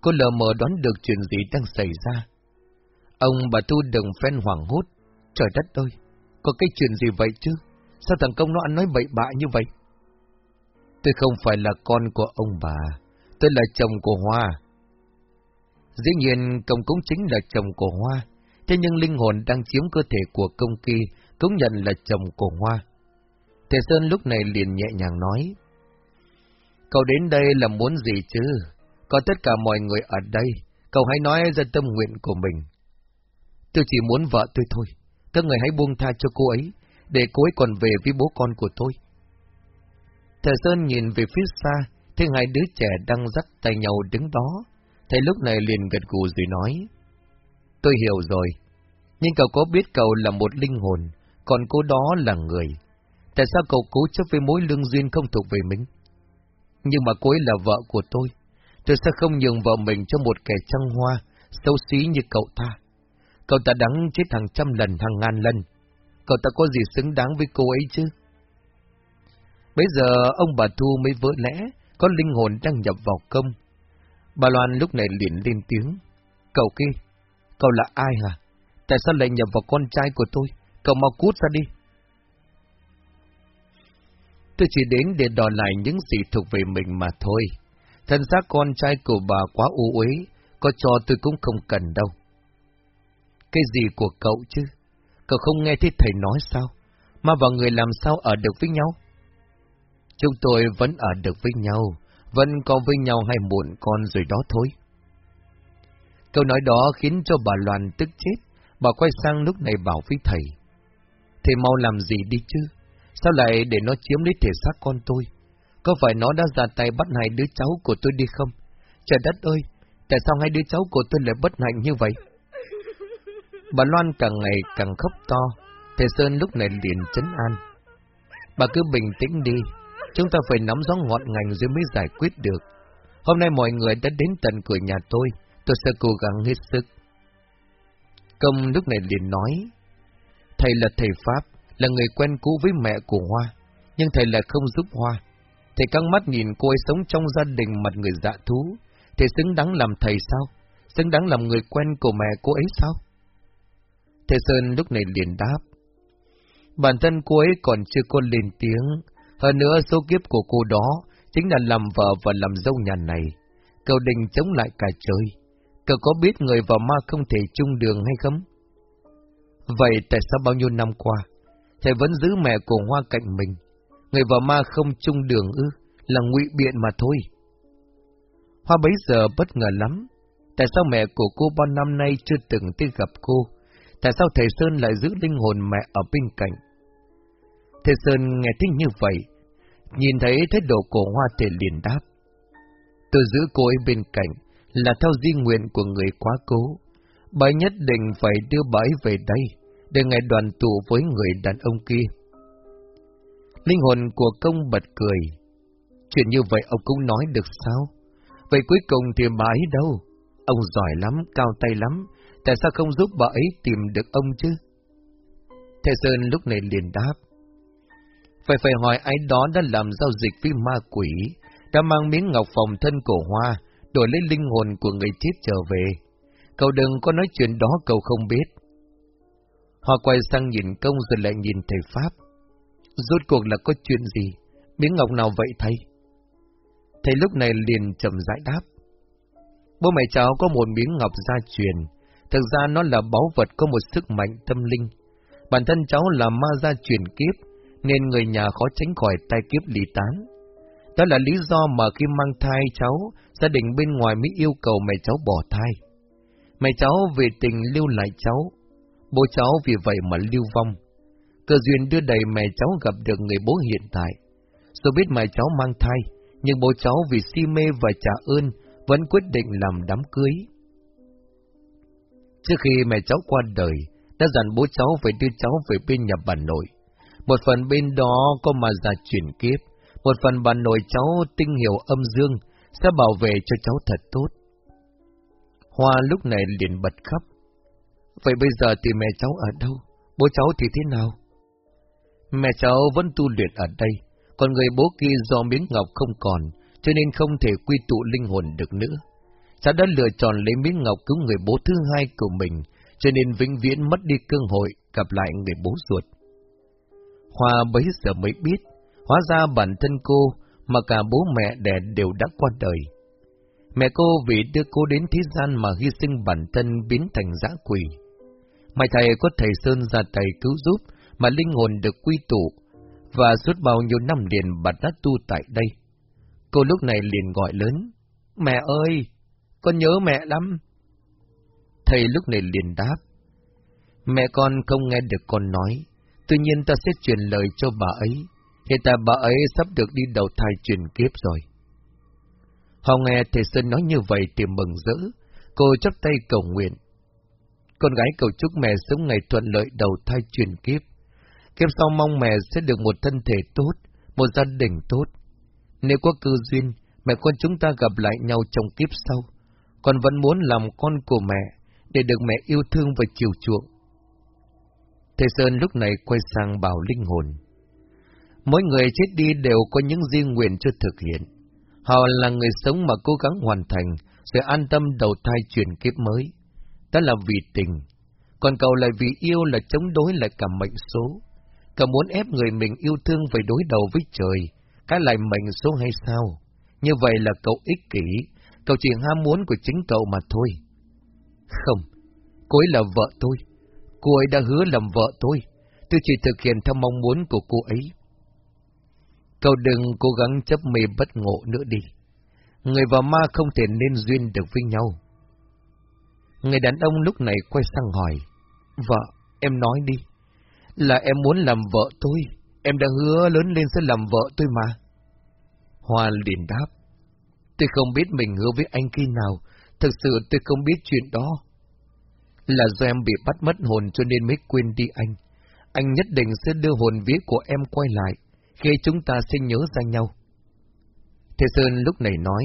Cô lờ mờ đoán được chuyện gì đang xảy ra. Ông bà Thu đừng phen hoảng hốt. Trời đất ơi, có cái chuyện gì vậy chứ? Sao thằng công nó ăn nói bậy bạ như vậy? Tôi không phải là con của ông bà, tôi là chồng của Hoa. Dĩ nhiên, công cũng chính là chồng của Hoa, thế nhưng linh hồn đang chiếm cơ thể của công kỳ cũng nhận là chồng của Hoa. Thầy Sơn lúc này liền nhẹ nhàng nói, Cậu đến đây là muốn gì chứ? Có tất cả mọi người ở đây, cậu hãy nói ra tâm nguyện của mình. Tôi chỉ muốn vợ tôi thôi, các người hãy buông tha cho cô ấy, để cô ấy còn về với bố con của tôi. Thầy Sơn nhìn về phía xa, thấy hai đứa trẻ đang dắt tay nhau đứng đó. Thầy lúc này liền gật gù rồi nói. Tôi hiểu rồi, nhưng cậu có biết cậu là một linh hồn, còn cô đó là người. Tại sao cậu cố chấp với mối lương duyên không thuộc về mình? Nhưng mà cô ấy là vợ của tôi, tôi sẽ không nhường vợ mình cho một kẻ trăng hoa, xấu xí như cậu ta. Cậu ta đắng chết hàng trăm lần, hàng ngàn lần. Cậu ta có gì xứng đáng với cô ấy chứ? Bây giờ ông bà Thu mới vỡ lẽ, có linh hồn đang nhập vào công. Bà Loan lúc này liền lên tiếng. Cậu kia, cậu là ai hả? Tại sao lại nhập vào con trai của tôi? Cậu mau cút ra đi. Tôi chỉ đến để đòi lại những gì thuộc về mình mà thôi. Thân xác con trai của bà quá u uế, có cho tôi cũng không cần đâu. Cái gì của cậu chứ? Cậu không nghe thấy thầy nói sao? Mà và người làm sao ở được với nhau? Chúng tôi vẫn ở được với nhau, vẫn có với nhau hay muộn con rồi đó thôi. Câu nói đó khiến cho bà Loan tức chết, bà quay sang lúc này bảo với thầy. Thầy mau làm gì đi chứ? Sao lại để nó chiếm lấy thể xác con tôi? Có phải nó đã ra tay bắt hai đứa cháu của tôi đi không? Trời đất ơi, tại sao hai đứa cháu của tôi lại bất hạnh như vậy? Bà Loan càng ngày càng khóc to, Thầy Sơn lúc này liền chấn an. Bà cứ bình tĩnh đi, chúng ta phải nắm rõ ngọn ngành rồi mới giải quyết được. Hôm nay mọi người đã đến tận cửa nhà tôi, tôi sẽ cố gắng hết sức. Công lúc này liền nói, thầy là thầy Pháp, là người quen cũ với mẹ của Hoa, nhưng thầy lại không giúp Hoa. Thầy căng mắt nhìn cô ấy sống trong gia đình mặt người dạ thú, thầy xứng đáng làm thầy sao? Xứng đáng làm người quen của mẹ cô ấy sao? Thầy Sơn lúc này liền đáp. Bản thân cô ấy còn chưa có lên tiếng, hơn nữa số kiếp của cô đó chính là làm vợ và làm dâu nhà này. cầu đình chống lại cả trời. Cậu có biết người và ma không thể chung đường hay không? Vậy tại sao bao nhiêu năm qua, thầy vẫn giữ mẹ của Hoa cạnh mình? Người và ma không chung đường ư, là ngụy biện mà thôi. Hoa bấy giờ bất ngờ lắm. Tại sao mẹ của cô bao năm nay chưa từng tới gặp cô? Tại sao thầy Sơn lại giữ linh hồn mẹ ở bên cạnh? Thầy Sơn nghe thích như vậy, nhìn thấy thái độ của Hoa thì liền đáp. Tôi giữ cô ấy bên cạnh là theo di nguyện của người quá cố. Bà nhất định phải đưa bà ấy về đây, để ngày đoàn tụ với người đàn ông kia. Linh hồn của công bật cười. Chuyện như vậy ông cũng nói được sao? Vậy cuối cùng thì bà ấy đâu? Ông giỏi lắm, cao tay lắm, tại sao không giúp bà ấy tìm được ông chứ? Thầy Sơn lúc này liền đáp. Phải phải hỏi ai đó đã làm giao dịch với ma quỷ, đã mang miếng ngọc phòng thân cổ hoa, đổi lấy linh hồn của người chết trở về. Cậu đừng có nói chuyện đó cậu không biết. Họ quay sang nhìn công rồi lại nhìn thầy Pháp. Rốt cuộc là có chuyện gì? Miếng ngọc nào vậy thầy? Thầy lúc này liền chậm rãi đáp. Bố mẹ cháu có một miếng ngọc gia truyền. Thực ra nó là báu vật có một sức mạnh tâm linh. Bản thân cháu là ma gia truyền kiếp, nên người nhà khó tránh khỏi tai kiếp ly tán. Đó là lý do mà khi mang thai cháu, gia đình bên ngoài mới yêu cầu mẹ cháu bỏ thai. Mẹ cháu vì tình lưu lại cháu, bố cháu vì vậy mà lưu vong. Cơ duyên đưa đầy mẹ cháu gặp được người bố hiện tại. Dù biết mẹ cháu mang thai, nhưng bố cháu vì si mê và trả ơn vẫn quyết định làm đám cưới. Trước khi mẹ cháu qua đời, đã dặn bố cháu phải đưa cháu về bên nhà bà nội. Một phần bên đó có mà già chuyển kiếp, một phần bà nội cháu tinh hiểu âm dương, sẽ bảo vệ cho cháu thật tốt. Hoa lúc này liền bật khóc. Vậy bây giờ thì mẹ cháu ở đâu? Bố cháu thì thế nào? Mẹ cháu vẫn tu luyện ở đây, còn người bố kia do miếng ngọc không còn, cho nên không thể quy tụ linh hồn được nữa. Cháu đã lựa chọn lấy miếng ngọc cứu người bố thứ hai của mình, cho nên vĩnh viễn mất đi cơ hội gặp lại người bố ruột. Hoa bấy giờ mới biết, hóa ra bản thân cô mà cả bố mẹ đẻ đều đã qua đời. Mẹ cô vì đưa cô đến thế gian mà hy sinh bản thân biến thành dã quỷ. May thầy có thầy Sơn ra thầy cứu giúp mà linh hồn được quy tụ, và suốt bao nhiêu năm liền bà đã tu tại đây. Cô lúc này liền gọi lớn, Mẹ ơi, con nhớ mẹ lắm. Thầy lúc này liền đáp, Mẹ con không nghe được con nói, tuy nhiên ta sẽ truyền lời cho bà ấy. Hiện tại bà ấy sắp được đi đầu thai truyền kiếp rồi. Họ nghe thầy Sơn nói như vậy thì mừng rỡ, cô chắp tay cầu nguyện. Con gái cầu chúc mẹ sống ngày thuận lợi đầu thai truyền kiếp. Kiếp sau mong mẹ sẽ được một thân thể tốt, một gia đình tốt. Nếu có cơ duyên, mẹ con chúng ta gặp lại nhau trong kiếp sau. Con vẫn muốn làm con của mẹ, để được mẹ yêu thương và chiều chuộng. Thầy Sơn lúc này quay sang bảo linh hồn. Mỗi người chết đi đều có những di nguyện chưa thực hiện. Họ là người sống mà cố gắng hoàn thành, sẽ an tâm đầu thai chuyển kiếp mới. Đó là vì tình. Còn cậu lại vì yêu là chống đối lại cả mệnh số. Cậu muốn ép người mình yêu thương phải đối đầu với trời, cái lại mệnh số hay sao? Như vậy là cậu ích kỷ, cậu chỉ ham muốn của chính cậu mà thôi. Không, cô ấy là vợ tôi. Cô ấy đã hứa làm vợ tôi. Tôi chỉ thực hiện theo mong muốn của cô ấy. Cậu đừng cố gắng chấp mê bất ngộ nữa đi. Người và ma không thể nên duyên được với nhau. Người đàn ông lúc này quay sang hỏi. Vợ, em nói đi. Là em muốn làm vợ tôi. Em đã hứa lớn lên sẽ làm vợ tôi mà. Hoa liền đáp. Tôi không biết mình hứa với anh khi nào. Thực sự tôi không biết chuyện đó. Là do em bị bắt mất hồn cho nên mới quên đi anh. Anh nhất định sẽ đưa hồn vía của em quay lại khi chúng ta sinh nhớ ra nhau. Thế Sơn lúc này nói,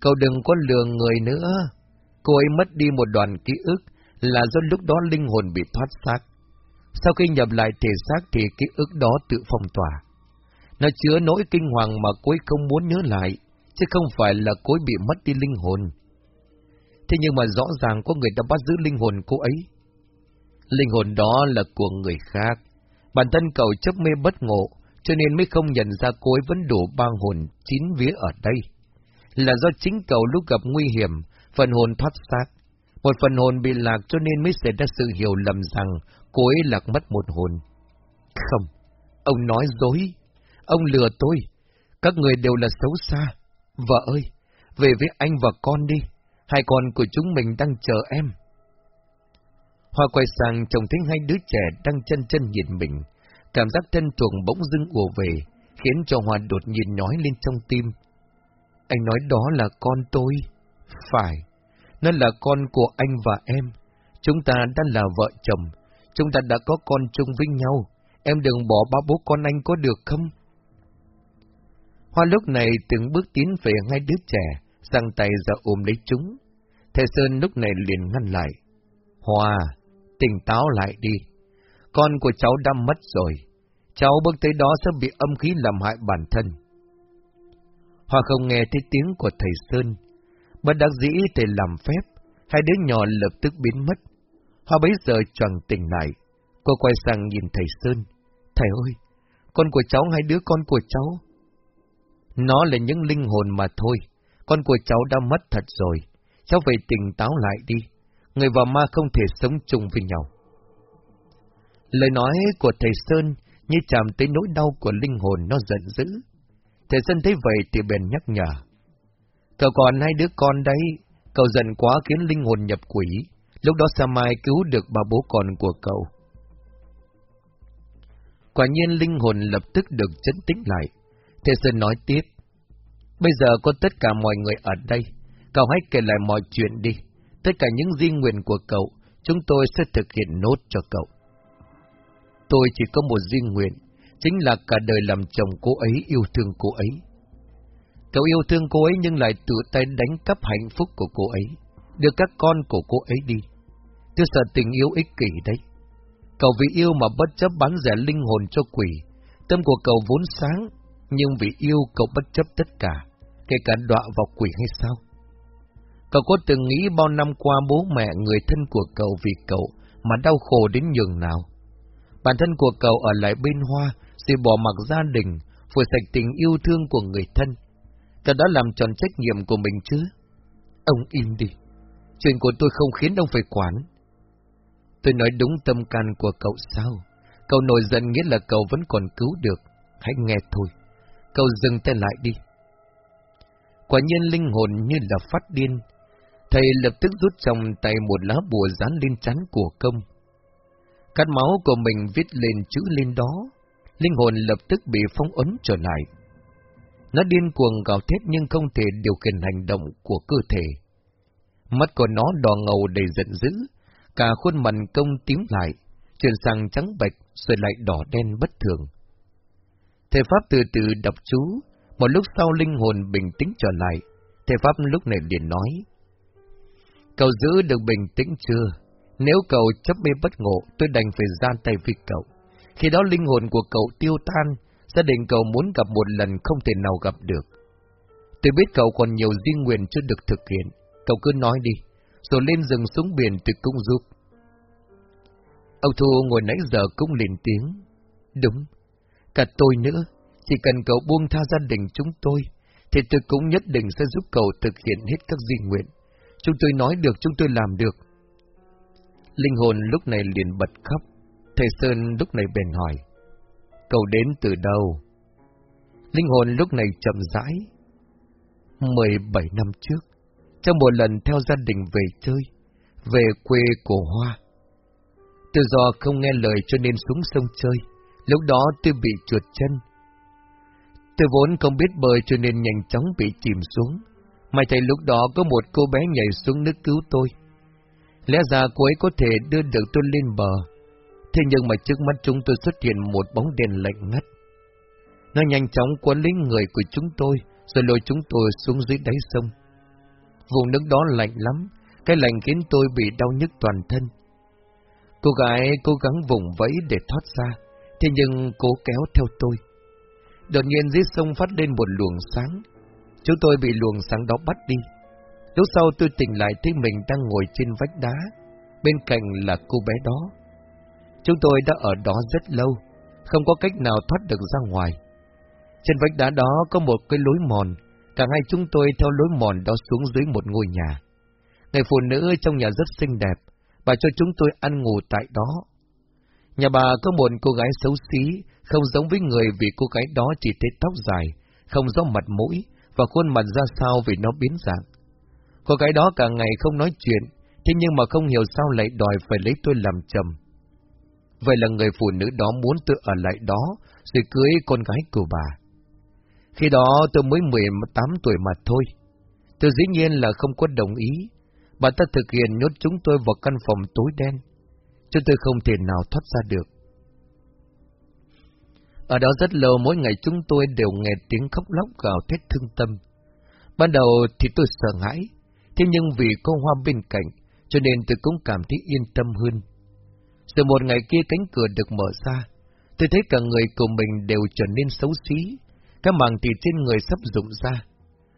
cậu đừng có lừa người nữa. Cô ấy mất đi một đoàn ký ức là do lúc đó linh hồn bị thoát xác. Sau khi nhập lại thể xác thì ký ức đó tự phong tỏa. Nó chứa nỗi kinh hoàng mà cô ấy không muốn nhớ lại, chứ không phải là cô ấy bị mất đi linh hồn. Thế nhưng mà rõ ràng có người đã bắt giữ linh hồn cô ấy. Linh hồn đó là của người khác. Bản thân cậu chấp mê bất ngộ, cho nên mới không nhận ra cô ấy vẫn đủ ba hồn chín vía ở đây. Là do chính cậu lúc gặp nguy hiểm, phần hồn thoát xác. Một phần hồn bị lạc cho nên mới xảy ra sự hiểu lầm rằng cô ấy lạc mất một hồn. Không, ông nói dối. Ông lừa tôi. Các người đều là xấu xa. Vợ ơi, về với anh và con đi. Hai con của chúng mình đang chờ em. Hoa quay sang trông thấy hai đứa trẻ đang chân chân nhìn mình. Cảm giác thân thuộc bỗng dưng ùa về, khiến cho Hoa đột nhiên nói lên trong tim. Anh nói đó là con tôi. Phải, nó là con của anh và em. Chúng ta đã là vợ chồng. Chúng ta đã có con chung với nhau. Em đừng bỏ ba bố con anh có được không? Hoa lúc này từng bước tiến về ngay đứa trẻ, sang tay ra ôm lấy chúng. Thầy Sơn lúc này liền ngăn lại. Hoa, tỉnh táo lại đi. Con của cháu đã mất rồi. Cháu bước tới đó sẽ bị âm khí làm hại bản thân. Hoa không nghe thấy tiếng của thầy Sơn. Bất đắc dĩ thầy làm phép, hai đứa nhỏ lập tức biến mất. Hoa bấy giờ choàng tỉnh lại. Cô quay sang nhìn thầy Sơn. Thầy ơi, con của cháu hai đứa con của cháu. Nó là những linh hồn mà thôi. Con của cháu đã mất thật rồi. Cháu phải tỉnh táo lại đi. Người và ma không thể sống chung với nhau. Lời nói của thầy Sơn như chạm tới nỗi đau của linh hồn nó giận dữ. Thầy Sơn thấy vậy thì bèn nhắc nhở. Cậu còn hai đứa con đấy, cậu giận quá khiến linh hồn nhập quỷ, lúc đó sao mai cứu được bà bố con của cậu. Quả nhiên linh hồn lập tức được chấn tĩnh lại. Thầy Sơn nói tiếp, bây giờ có tất cả mọi người ở đây, cậu hãy kể lại mọi chuyện đi. Tất cả những di nguyện của cậu, chúng tôi sẽ thực hiện nốt cho cậu. Tôi chỉ có một duy nguyện, chính là cả đời làm chồng cô ấy yêu thương cô ấy. Cậu yêu thương cô ấy nhưng lại tự tay đánh cắp hạnh phúc của cô ấy, đưa các con của cô ấy đi. Tôi sợ tình yêu ích kỷ đấy. Cậu vì yêu mà bất chấp bán rẻ linh hồn cho quỷ, tâm của cậu vốn sáng, nhưng vì yêu cậu bất chấp tất cả, kể cả đọa vào quỷ hay sao? Cậu có từng nghĩ bao năm qua bố mẹ người thân của cậu vì cậu mà đau khổ đến nhường nào? Bản thân của cậu ở lại bên hoa, rồi bỏ mặc gia đình, phủi sạch tình yêu thương của người thân. Cậu đã làm tròn trách nhiệm của mình chứ? Ông im đi. Chuyện của tôi không khiến ông phải quản. Tôi nói đúng tâm can của cậu sao? Cậu nổi giận nghĩa là cậu vẫn còn cứu được. Hãy nghe thôi. Cậu dừng tay lại đi. Quả nhiên linh hồn như là phát điên. Thầy lập tức rút trong tay một lá bùa dán lên chắn của công. Cắt máu của mình viết lên chữ lên đó. Linh hồn lập tức bị phong ấn trở lại. Nó điên cuồng gào thét nhưng không thể điều khiển hành động của cơ thể. Mắt của nó đỏ ngầu đầy giận dữ, cả khuôn mặt công tím lại, chuyển sang trắng bệch rồi lại đỏ đen bất thường. Thầy Pháp từ từ đọc chú, một lúc sau linh hồn bình tĩnh trở lại, thầy Pháp lúc này liền nói. Cậu giữ được bình tĩnh chưa? Nếu cậu chấp mê bất ngộ, tôi đành phải gian tay vì cậu. Khi đó linh hồn của cậu tiêu tan, gia đình cậu muốn gặp một lần không thể nào gặp được. Tôi biết cậu còn nhiều di nguyện chưa được thực hiện, cậu cứ nói đi, rồi lên rừng xuống biển tôi cũng giúp. Ông Thu ngồi nãy giờ cũng liền tiếng. Đúng, cả tôi nữa, chỉ cần cậu buông tha gia đình chúng tôi, thì tôi cũng nhất định sẽ giúp cậu thực hiện hết các di nguyện. Chúng tôi nói được, chúng tôi làm được. Linh hồn lúc này liền bật khóc. Thầy Sơn lúc này bèn hỏi. Cậu đến từ đâu? Linh hồn lúc này chậm rãi. 17 năm trước, trong một lần theo gia đình về chơi, về quê của Hoa. Từ do không nghe lời cho nên xuống sông chơi, lúc đó tôi bị trượt chân. Tôi vốn không biết bơi cho nên nhanh chóng bị chìm xuống. May thầy lúc đó có một cô bé nhảy xuống nước cứu tôi. Lẽ ra cô ấy có thể đưa được tôi lên bờ. Thế nhưng mà trước mắt chúng tôi xuất hiện một bóng đèn lạnh ngắt. Nó nhanh chóng cuốn lấy người của chúng tôi, rồi lôi chúng tôi xuống dưới đáy sông. Vùng nước đó lạnh lắm, cái lạnh khiến tôi bị đau nhức toàn thân. Cô gái cố gắng vùng vẫy để thoát ra, thế nhưng cố kéo theo tôi. Đột nhiên dưới sông phát lên một luồng sáng. Chúng tôi bị luồng sáng đó bắt đi. Lúc sau tôi tỉnh lại thấy mình đang ngồi trên vách đá, bên cạnh là cô bé đó. Chúng tôi đã ở đó rất lâu, không có cách nào thoát được ra ngoài. Trên vách đá đó có một cái lối mòn, cả hai chúng tôi theo lối mòn đó xuống dưới một ngôi nhà. Người phụ nữ trong nhà rất xinh đẹp, bà cho chúng tôi ăn ngủ tại đó. Nhà bà có một cô gái xấu xí, không giống với người vì cô gái đó chỉ thấy tóc dài, không rõ mặt mũi, và khuôn mặt ra sao vì nó biến dạng. Cô gái đó cả ngày không nói chuyện, thế nhưng mà không hiểu sao lại đòi phải lấy tôi làm chồng. Vậy là người phụ nữ đó muốn tôi ở lại đó, rồi cưới con gái của bà. Khi đó tôi mới 18 tuổi mà thôi. Tôi dĩ nhiên là không có đồng ý. Bà ta thực hiện nhốt chúng tôi vào căn phòng tối đen. Chúng tôi không thể nào thoát ra được. Ở đó rất lâu mỗi ngày chúng tôi đều nghe tiếng khóc lóc gào thét thương tâm. Ban đầu thì tôi sợ hãi, thế nhưng vì có hoa bên cạnh, cho nên tôi cũng cảm thấy yên tâm hơn. Rồi một ngày kia cánh cửa được mở ra, tôi thấy cả người của mình đều trở nên xấu xí, các màng thịt trên người sắp rụng ra.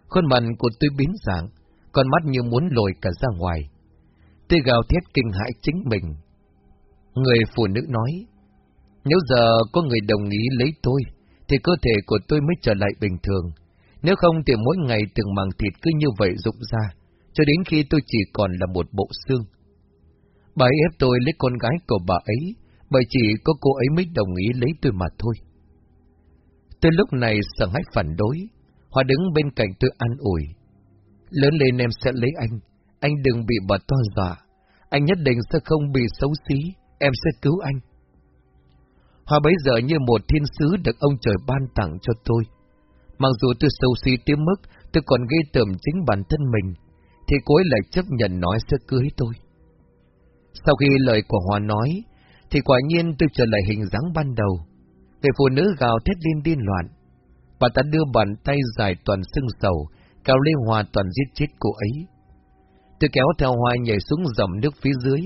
Khuôn mặt của tôi biến dạng, con mắt như muốn lồi cả ra ngoài. Tôi gào thét kinh hãi chính mình. Người phụ nữ nói, nếu giờ có người đồng ý lấy tôi, thì cơ thể của tôi mới trở lại bình thường. Nếu không thì mỗi ngày từng màng thịt cứ như vậy rụng ra, cho đến khi tôi chỉ còn là một bộ xương. Bà ấy ép tôi lấy con gái của bà ấy, bởi chỉ có cô ấy mới đồng ý lấy tôi mà thôi. Tôi lúc này sợ hãi phản đối, Hoa đứng bên cạnh tôi an ủi. Lớn lên em sẽ lấy anh, anh đừng bị bà to dọa, anh nhất định sẽ không bị xấu xí, em sẽ cứu anh. Hoa bấy giờ như một thiên sứ được ông trời ban tặng cho tôi. Mặc dù tôi xấu xí tới mức tôi còn gây tởm chính bản thân mình, thì cô ấy lại chấp nhận nói sẽ cưới tôi. Sau khi lời của hòa nói, thì quả nhiên tôi trở lại hình dáng ban đầu. Người phụ nữ gào thét lên điên loạn. Bà ta đưa bàn tay dài toàn sưng sầu, cao lên hòa toàn giết chết cô ấy. Tôi kéo theo hòa nhảy xuống dòng nước phía dưới.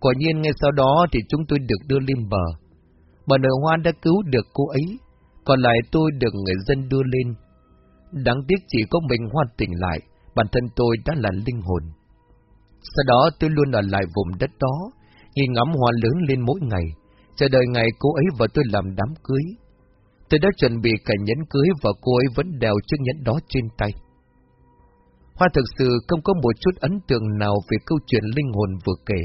Quả nhiên ngay sau đó thì chúng tôi được đưa lên bờ. Bà nội Hoa đã cứu được cô ấy, còn lại tôi được người dân đưa lên. Đáng tiếc chỉ có mình Hoa tỉnh lại, bản thân tôi đã là linh hồn. Sau đó tôi luôn ở lại vùng đất đó, nhìn ngắm hoa lớn lên mỗi ngày, chờ đợi ngày cô ấy và tôi làm đám cưới. Tôi đã chuẩn bị cả nhẫn cưới và cô ấy vẫn đeo chiếc nhẫn đó trên tay. Hoa thực sự không có một chút ấn tượng nào về câu chuyện linh hồn vừa kể,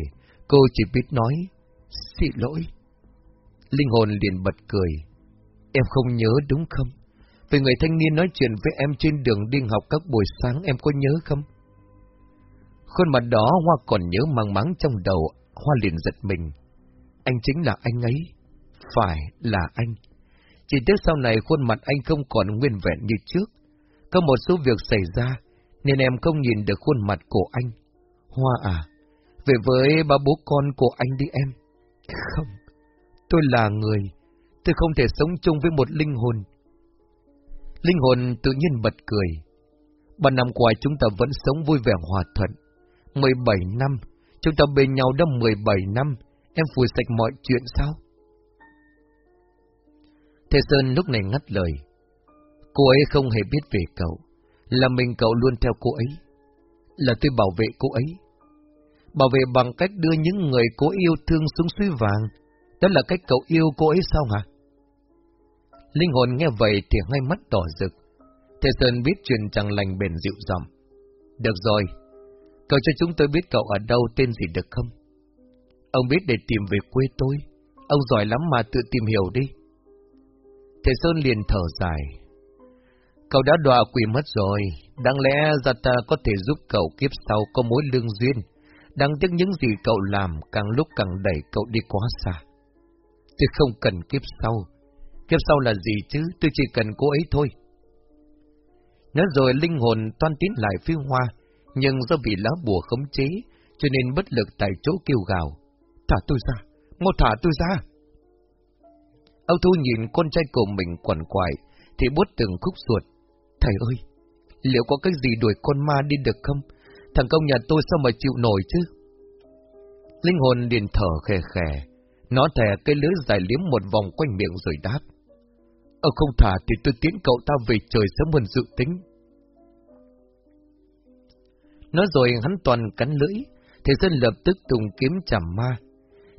cô chỉ biết nói, xin lỗi. Linh hồn liền bật cười, em không nhớ đúng không? Về người thanh niên nói chuyện với em trên đường đi học các buổi sáng em có nhớ không? Khuôn mặt đó Hoa còn nhớ mang máng trong đầu, Hoa liền giật mình. Anh chính là anh ấy. Phải là anh. Chỉ tiếc sau này khuôn mặt anh không còn nguyên vẹn như trước. Có một số việc xảy ra, nên em không nhìn được khuôn mặt của anh. Hoa à, về với ba bố con của anh đi em. Không, tôi là người, tôi không thể sống chung với một linh hồn. Linh hồn tự nhiên bật cười. Ba năm qua chúng ta vẫn sống vui vẻ hòa thuận. 17 năm, chúng ta bên nhau đã 17 năm, em phủi sạch mọi chuyện sao? Thế Sơn lúc này ngắt lời. Cô ấy không hề biết về cậu, là mình cậu luôn theo cô ấy. Là tôi bảo vệ cô ấy. Bảo vệ bằng cách đưa những người cô yêu thương xuống suối vàng. Đó là cách cậu yêu cô ấy sao hả? Linh hồn nghe vậy thì ngay mắt đỏ rực. Thế Sơn biết chuyện chẳng lành bền dịu dòng. Được rồi, cậu cho chúng tôi biết cậu ở đâu tên gì được không? Ông biết để tìm về quê tôi. Ông giỏi lắm mà tự tìm hiểu đi. Thầy Sơn liền thở dài. Cậu đã đọa quỷ mất rồi. Đáng lẽ ra ta có thể giúp cậu kiếp sau có mối lương duyên. Đáng tiếc những gì cậu làm càng lúc càng đẩy cậu đi quá xa. Chứ không cần kiếp sau. Kiếp sau là gì chứ? Tôi chỉ cần cô ấy thôi. Nói rồi linh hồn toan tín lại phiêu hoa, nhưng do bị lá bùa khống chế, cho nên bất lực tại chỗ kêu gào. Thả tôi ra! Mau thả tôi ra! Âu Thu nhìn con trai của mình quẩn quại, thì bút từng khúc ruột. Thầy ơi! Liệu có cách gì đuổi con ma đi được không? Thằng công nhà tôi sao mà chịu nổi chứ? Linh hồn liền thở khè khè, nó thè cây lưới dài liếm một vòng quanh miệng rồi đáp. Ông không thả thì tôi tiến cậu ta về trời sớm hơn dự tính. Nói rồi hắn toàn cắn lưỡi, thì dân lập tức tung kiếm chảm ma.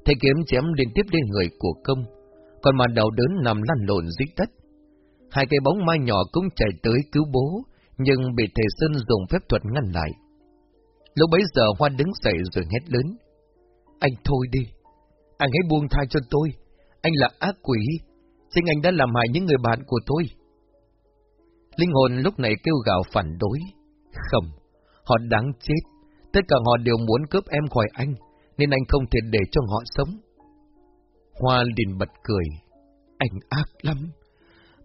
Thầy kiếm chém liên tiếp lên người của công, còn mà đầu đớn nằm lăn lộn dưới đất. Hai cây bóng ma nhỏ cũng chạy tới cứu bố, nhưng bị thầy Sơn dùng phép thuật ngăn lại. Lúc bấy giờ Hoa đứng dậy rồi hét lớn. Anh thôi đi, anh hãy buông tha cho tôi, anh là ác quỷ, chính anh đã làm hại những người bạn của tôi. Linh hồn lúc này kêu gào phản đối. Không, họ đáng chết, tất cả họ đều muốn cướp em khỏi anh, nên anh không thể để cho họ sống. Hoa liền bật cười. Anh ác lắm.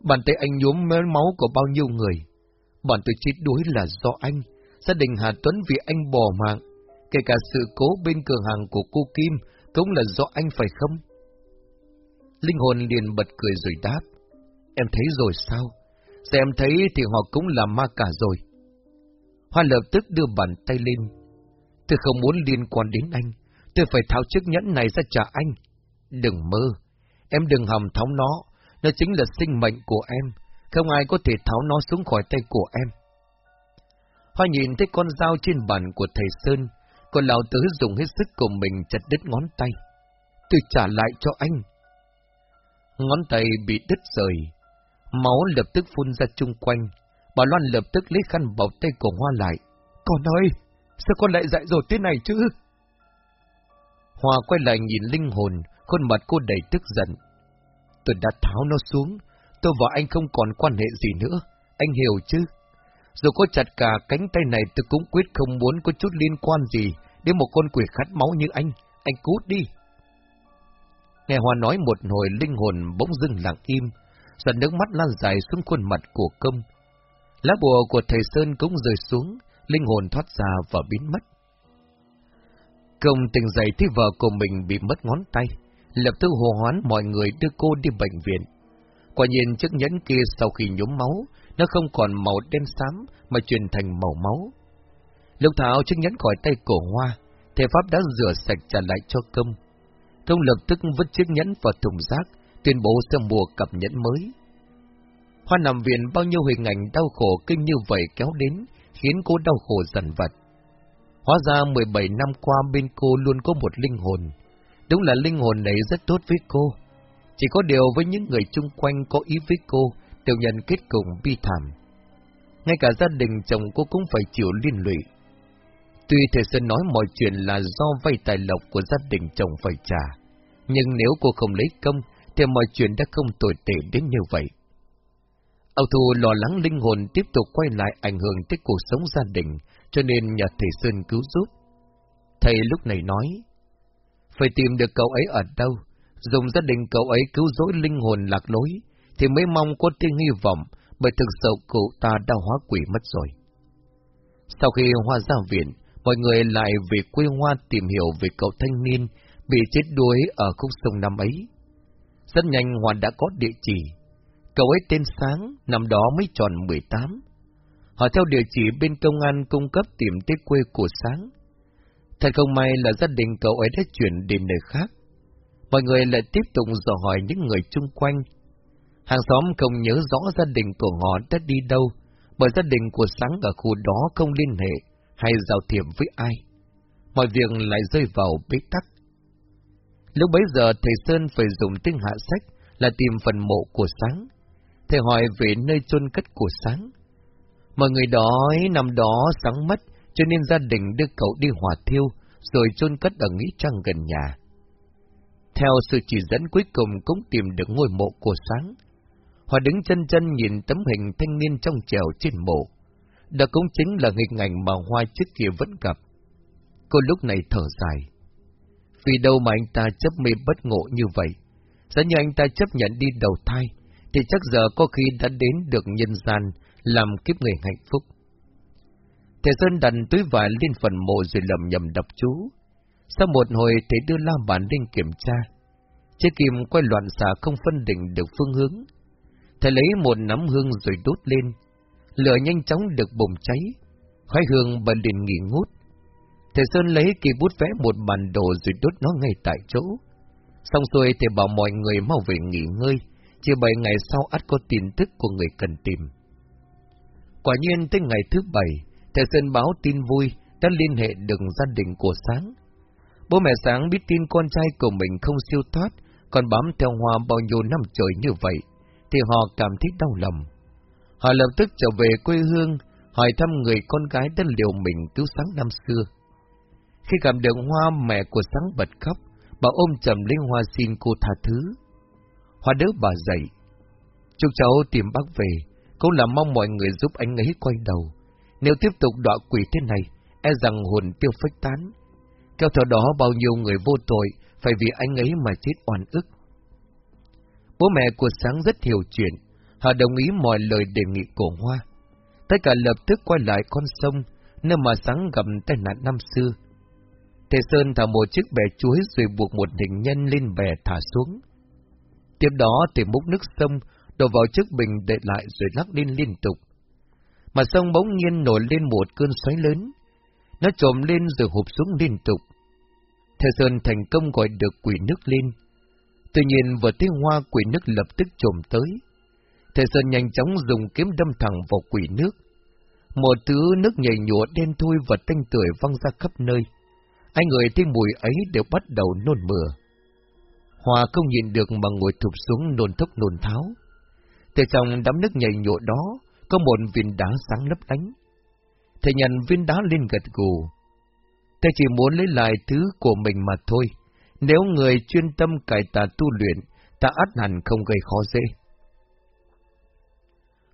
Bàn tay anh nhuốm mớ máu của bao nhiêu người. Bọn tôi chết đuối là do anh. Gia đình Hà Tuấn vì anh bỏ mạng. Kể cả sự cố bên cửa hàng của cô Kim cũng là do anh phải không? Linh hồn liền bật cười rồi đáp. Em thấy rồi sao? xem thấy thì họ cũng là ma cả rồi. Hoa lập tức đưa bàn tay lên. Tôi không muốn liên quan đến anh. Tôi phải tháo chiếc nhẫn này ra trả anh. Đừng mơ. Em đừng hầm tháo nó. Nó chính là sinh mệnh của em. Không ai có thể tháo nó xuống khỏi tay của em. Hoa nhìn thấy con dao trên bàn của thầy Sơn. Còn lão tứ dùng hết sức của mình chặt đứt ngón tay. Tôi trả lại cho anh. Ngón tay bị đứt rời. Máu lập tức phun ra chung quanh. Bà Loan lập tức lấy khăn bọc tay của Hoa lại. Con ơi, sao con lại dại dột thế này chứ? Hoa quay lại nhìn linh hồn, khuôn mặt cô đầy tức giận. Tôi đã tháo nó xuống, tôi và anh không còn quan hệ gì nữa, anh hiểu chứ? Dù có chặt cả cánh tay này tôi cũng quyết không muốn có chút liên quan gì đến một con quỷ khát máu như anh, anh cút đi. Nghe Hoa nói một hồi linh hồn bỗng dưng lặng im, giọt nước mắt lan dài xuống khuôn mặt của công. Lá bùa của thầy Sơn cũng rơi xuống, linh hồn thoát ra và biến mất. Công tỉnh dậy thấy vợ của mình bị mất ngón tay, lập tức hồ hoán mọi người đưa cô đi bệnh viện. Quả nhiên chiếc nhẫn kia sau khi nhốm máu, nó không còn màu đen xám mà chuyển thành màu máu. Lúc tháo chiếc nhẫn khỏi tay cổ hoa, thầy Pháp đã rửa sạch trả lại cho công. Công lập tức vứt chiếc nhẫn vào thùng rác, tuyên bố sẽ mua cặp nhẫn mới. Hoa nằm viện bao nhiêu hình ảnh đau khổ kinh như vậy kéo đến, khiến cô đau khổ dần vật. Hóa ra 17 năm qua bên cô luôn có một linh hồn. Đúng là linh hồn ấy rất tốt với cô. Chỉ có điều với những người chung quanh có ý với cô, đều nhận kết cục bi thảm. Ngay cả gia đình chồng cô cũng phải chịu liên lụy. Tuy thầy Sơn nói mọi chuyện là do vay tài lộc của gia đình chồng phải trả, nhưng nếu cô không lấy công, thì mọi chuyện đã không tồi tệ đến như vậy. Âu Thu lo lắng linh hồn tiếp tục quay lại ảnh hưởng tới cuộc sống gia đình, cho nên nhờ thầy Sơn cứu giúp. Thầy lúc này nói, phải tìm được cậu ấy ở đâu, dùng gia đình cậu ấy cứu rỗi linh hồn lạc lối, thì mới mong có tiếng hy vọng, bởi thực sự cụ ta đã hóa quỷ mất rồi. Sau khi Hoa ra viện, mọi người lại về quê Hoa tìm hiểu về cậu thanh niên bị chết đuối ở khúc sông năm ấy. Rất nhanh Hoàn đã có địa chỉ. Cậu ấy tên Sáng, năm đó mới tròn 18. Họ theo địa chỉ bên công an cung cấp tìm tới quê của Sáng. Thật không may là gia đình cậu ấy đã chuyển đến nơi khác. Mọi người lại tiếp tục dò hỏi những người chung quanh. Hàng xóm không nhớ rõ gia đình của họ đã đi đâu, bởi gia đình của Sáng ở khu đó không liên hệ hay giao thiệp với ai. Mọi việc lại rơi vào bế tắc. Lúc bấy giờ thầy Sơn phải dùng tiếng hạ sách là tìm phần mộ của Sáng. Thầy hỏi về nơi chôn cất của Sáng. Mọi người đó năm đó sáng mất, cho nên gia đình đưa cậu đi hỏa thiêu, rồi chôn cất ở Nghĩa Trang gần nhà. Theo sự chỉ dẫn cuối cùng cũng tìm được ngôi mộ của sáng. Họ đứng chân chân nhìn tấm hình thanh niên trong trèo trên mộ. Đó cũng chính là nghịch ngành mà Hoa trước kia vẫn gặp. Cô lúc này thở dài. Vì đâu mà anh ta chấp mê bất ngộ như vậy? Giá như anh ta chấp nhận đi đầu thai, thì chắc giờ có khi đã đến được nhân gian, làm kiếp người hạnh phúc. Thầy Sơn đặt túi vải lên phần mộ rồi lầm nhầm đập chú. Sau một hồi thầy đưa la bàn lên kiểm tra. Chiếc kim quay loạn xả không phân định được phương hướng. Thầy lấy một nắm hương rồi đốt lên. Lửa nhanh chóng được bùng cháy. Khói hương bần liền nghỉ ngút. Thầy Sơn lấy kỳ bút vẽ một bản đồ rồi đốt nó ngay tại chỗ. Xong xuôi thì bảo mọi người mau về nghỉ ngơi, chỉ bảy ngày sau ắt có tin tức của người cần tìm. Quả nhiên tới ngày thứ bảy, thầy Sơn báo tin vui đã liên hệ được gia đình của Sáng. Bố mẹ Sáng biết tin con trai của mình không siêu thoát, còn bám theo Hoa bao nhiêu năm trời như vậy, thì họ cảm thấy đau lòng. Họ lập tức trở về quê hương, hỏi thăm người con gái đã liều mình cứu Sáng năm xưa. Khi gặp được Hoa, mẹ của Sáng bật khóc, bà ôm chầm lấy Hoa xin cô tha thứ. Hoa đỡ bà dậy. Chúc cháu tìm bác về, cũng là mong mọi người giúp anh ấy quay đầu. Nếu tiếp tục đọa quỷ thế này, e rằng hồn tiêu phách tán. Kéo theo đó bao nhiêu người vô tội phải vì anh ấy mà chết oan ức. Bố mẹ của Sáng rất hiểu chuyện, họ đồng ý mọi lời đề nghị của Hoa. Tất cả lập tức quay lại con sông, nơi mà Sáng gặp tai nạn năm xưa. Thế Sơn thả một chiếc bè chuối rồi buộc một hình nhân lên bè thả xuống. Tiếp đó thì múc nước sông, đổ vào chiếc bình để lại rồi lắc lên liên tục. Mà sông bỗng nhiên nổi lên một cơn xoáy lớn. Nó trồm lên rồi hụp xuống liên tục. Thế Sơn thành công gọi được quỷ nước lên. Tuy nhiên vừa thấy hoa quỷ nước lập tức trồm tới. Thầy Sơn nhanh chóng dùng kiếm đâm thẳng vào quỷ nước. Một thứ nước nhảy nhụa đen thui và tanh tưởi văng ra khắp nơi. Anh người thấy mùi ấy đều bắt đầu nôn mửa. Hòa không nhìn được mà ngồi thụp xuống nôn thốc nôn tháo. thế trong đám nước nhảy nhụa đó, có một viên đá sáng lấp lánh. Thầy nhận viên đá lên gật gù. Thầy chỉ muốn lấy lại thứ của mình mà thôi. Nếu người chuyên tâm cải tà tu luyện, ta át hẳn không gây khó dễ.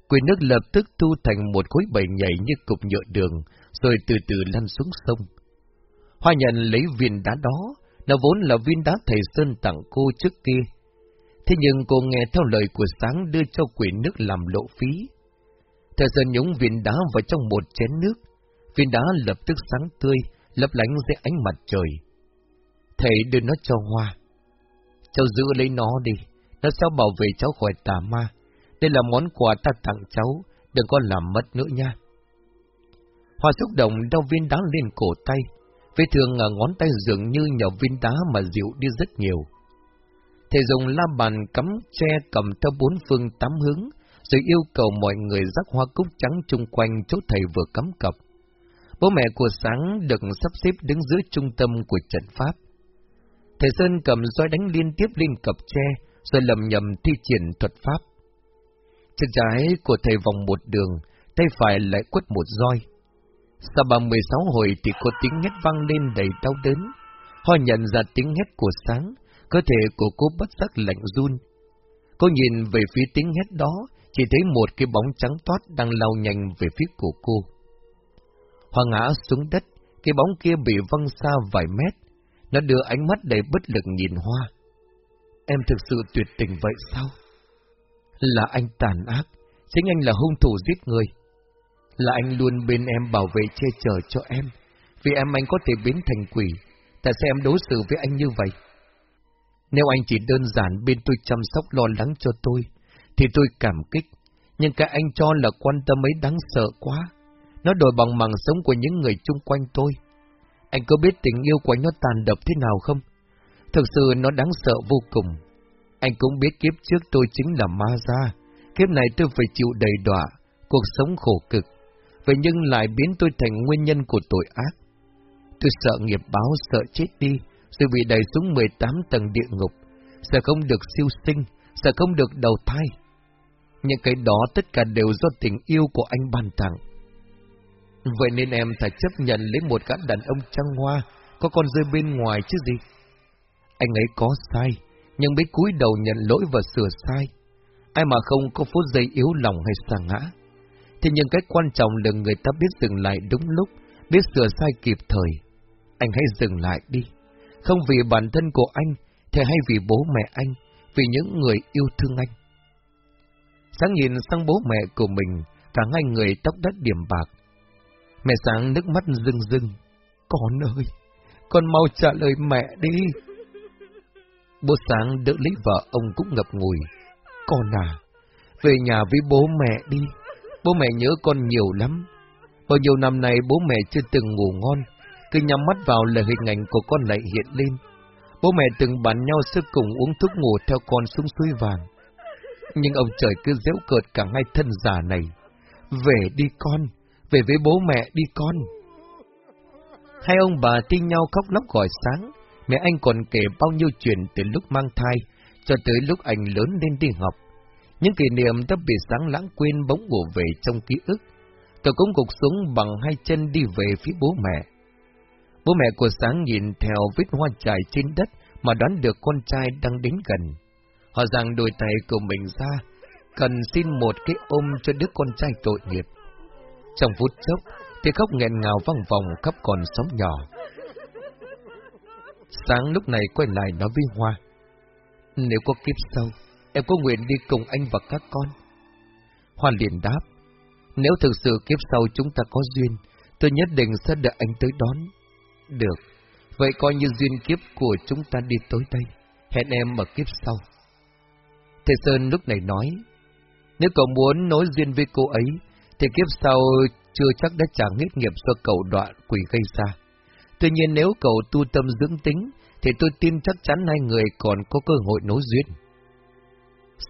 Quyền nước lập tức thu thành một khối bầy nhảy như cục nhựa đường, rồi từ từ lăn xuống sông. Hoa nhận lấy viên đá đó, nó vốn là viên đá thầy Sơn tặng cô trước kia. Thế nhưng cô nghe theo lời của sáng đưa cho quỷ nước làm lộ phí. Thầy Sơn nhúng viên đá vào trong một chén nước, viên đá lập tức sáng tươi, lấp lánh dưới ánh mặt trời. Thầy đưa nó cho Hoa. Cháu giữ lấy nó đi, nó sẽ bảo vệ cháu khỏi tà ma. Đây là món quà ta tặng cháu, đừng có làm mất nữa nha. Hoa xúc động đau viên đá lên cổ tay, Vết thương ở ngón tay dường như nhờ viên đá mà dịu đi rất nhiều. Thầy dùng la bàn cắm tre cầm theo bốn phương tám hướng, rồi yêu cầu mọi người rắc hoa cúc trắng chung quanh chỗ thầy vừa cắm cọc. Bố mẹ của Sáng được sắp xếp đứng dưới trung tâm của trận pháp. Thầy Sơn cầm roi đánh liên tiếp lên cặp tre, rồi lầm nhầm thi triển thuật pháp. Chân trái của thầy vòng một đường, tay phải lại quất một roi. Sau 36 hồi thì có tiếng hét vang lên đầy đau đớn. Hoa nhận ra tiếng hét của sáng, cơ thể của cô bất giác lạnh run. Cô nhìn về phía tiếng hét đó, chỉ thấy một cái bóng trắng toát đang lao nhanh về phía của cô. Hoa ngã xuống đất, cái bóng kia bị văng xa vài mét. Nó đưa ánh mắt đầy bất lực nhìn Hoa. Em thực sự tuyệt tình vậy sao? Là anh tàn ác, chính anh là hung thủ giết người là anh luôn bên em bảo vệ che chở cho em. Vì em anh có thể biến thành quỷ, tại sao em đối xử với anh như vậy? Nếu anh chỉ đơn giản bên tôi chăm sóc lo lắng cho tôi, thì tôi cảm kích, nhưng cái anh cho là quan tâm ấy đáng sợ quá. Nó đổi bằng mạng sống của những người chung quanh tôi. Anh có biết tình yêu của anh nó tàn độc thế nào không? Thực sự nó đáng sợ vô cùng. Anh cũng biết kiếp trước tôi chính là ma gia. Kiếp này tôi phải chịu đầy đọa, cuộc sống khổ cực vậy nhưng lại biến tôi thành nguyên nhân của tội ác. Tôi sợ nghiệp báo, sợ chết đi, rồi bị đẩy xuống 18 tầng địa ngục, sợ không được siêu sinh, sợ không được đầu thai. Những cái đó tất cả đều do tình yêu của anh ban tặng. Vậy nên em phải chấp nhận lấy một gã đàn ông trăng hoa, có con rơi bên ngoài chứ gì. Anh ấy có sai, nhưng biết cúi đầu nhận lỗi và sửa sai. Ai mà không có phút giây yếu lòng hay sa ngã. Thế nhưng cái quan trọng là người ta biết dừng lại đúng lúc, biết sửa sai kịp thời. Anh hãy dừng lại đi. Không vì bản thân của anh, thì hay vì bố mẹ anh, vì những người yêu thương anh. Sáng nhìn sang bố mẹ của mình, cả hai người tóc đất điểm bạc. Mẹ sáng nước mắt rưng rưng. Con ơi, con mau trả lời mẹ đi. Bố sáng đỡ lấy vợ ông cũng ngập ngùi. Con à, về nhà với bố mẹ đi. Bố mẹ nhớ con nhiều lắm. Bao nhiêu năm nay bố mẹ chưa từng ngủ ngon, cứ nhắm mắt vào là hình ảnh của con lại hiện lên. Bố mẹ từng bàn nhau sẽ cùng uống thuốc ngủ theo con xuống suối vàng. Nhưng ông trời cứ dễu cợt cả hai thân già này. Về đi con, về với bố mẹ đi con. Hai ông bà tin nhau khóc lóc gọi sáng, mẹ anh còn kể bao nhiêu chuyện từ lúc mang thai, cho tới lúc anh lớn lên đi học. Những kỷ niệm đã bị sáng lãng quên bỗng ngủ về trong ký ức. Cậu cũng gục xuống bằng hai chân đi về phía bố mẹ. Bố mẹ của sáng nhìn theo vết hoa trải trên đất mà đoán được con trai đang đến gần. Họ rằng đôi tay của mình ra, cần xin một cái ôm cho đứa con trai tội nghiệp. Trong phút chốc, thì khóc nghẹn ngào văng vòng khắp còn sóng nhỏ. Sáng lúc này quay lại nói với Hoa. Nếu có kiếp sau, em có nguyện đi cùng anh và các con. Hoa liền đáp. Nếu thực sự kiếp sau chúng ta có duyên, tôi nhất định sẽ đợi anh tới đón. Được, vậy coi như duyên kiếp của chúng ta đi tới đây. Hẹn em ở kiếp sau. Thầy Sơn lúc này nói, nếu cậu muốn nối duyên với cô ấy, thì kiếp sau chưa chắc đã trả hết nghiệp do cậu đoạn quỷ gây ra. Tuy nhiên nếu cậu tu tâm dưỡng tính, thì tôi tin chắc chắn hai người còn có cơ hội nối duyên.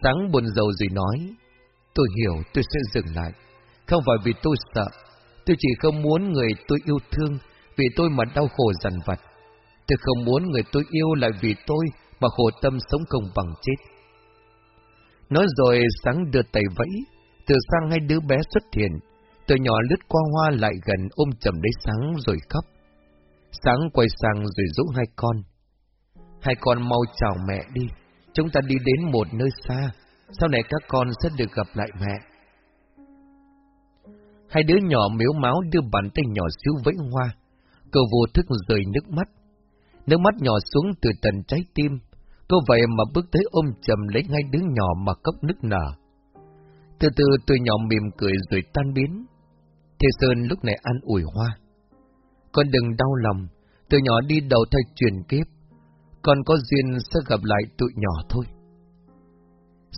Sáng buồn rầu rồi nói, tôi hiểu tôi sẽ dừng lại. Không phải vì tôi sợ, tôi chỉ không muốn người tôi yêu thương vì tôi mà đau khổ dằn vặt. Tôi không muốn người tôi yêu lại vì tôi mà khổ tâm sống không bằng chết. Nói rồi sáng đưa tay vẫy, từ sang hai đứa bé xuất hiện, từ nhỏ lướt qua hoa lại gần ôm chầm lấy sáng rồi khóc. Sáng quay sang rồi dỗ hai con. Hai con mau chào mẹ đi, chúng ta đi đến một nơi xa, sau này các con sẽ được gặp lại mẹ. Hai đứa nhỏ miếu máu đưa bàn tay nhỏ xíu vẫy hoa, cô vô thức rời nước mắt. Nước mắt nhỏ xuống từ tận trái tim, cô vậy mà bước tới ôm chầm lấy hai đứa nhỏ mà cốc nức nở. Từ từ tôi nhỏ mỉm cười rồi tan biến. Thế Sơn lúc này ăn ủi hoa. Con đừng đau lòng, từ nhỏ đi đầu thai truyền kiếp. Con có duyên sẽ gặp lại tụi nhỏ thôi.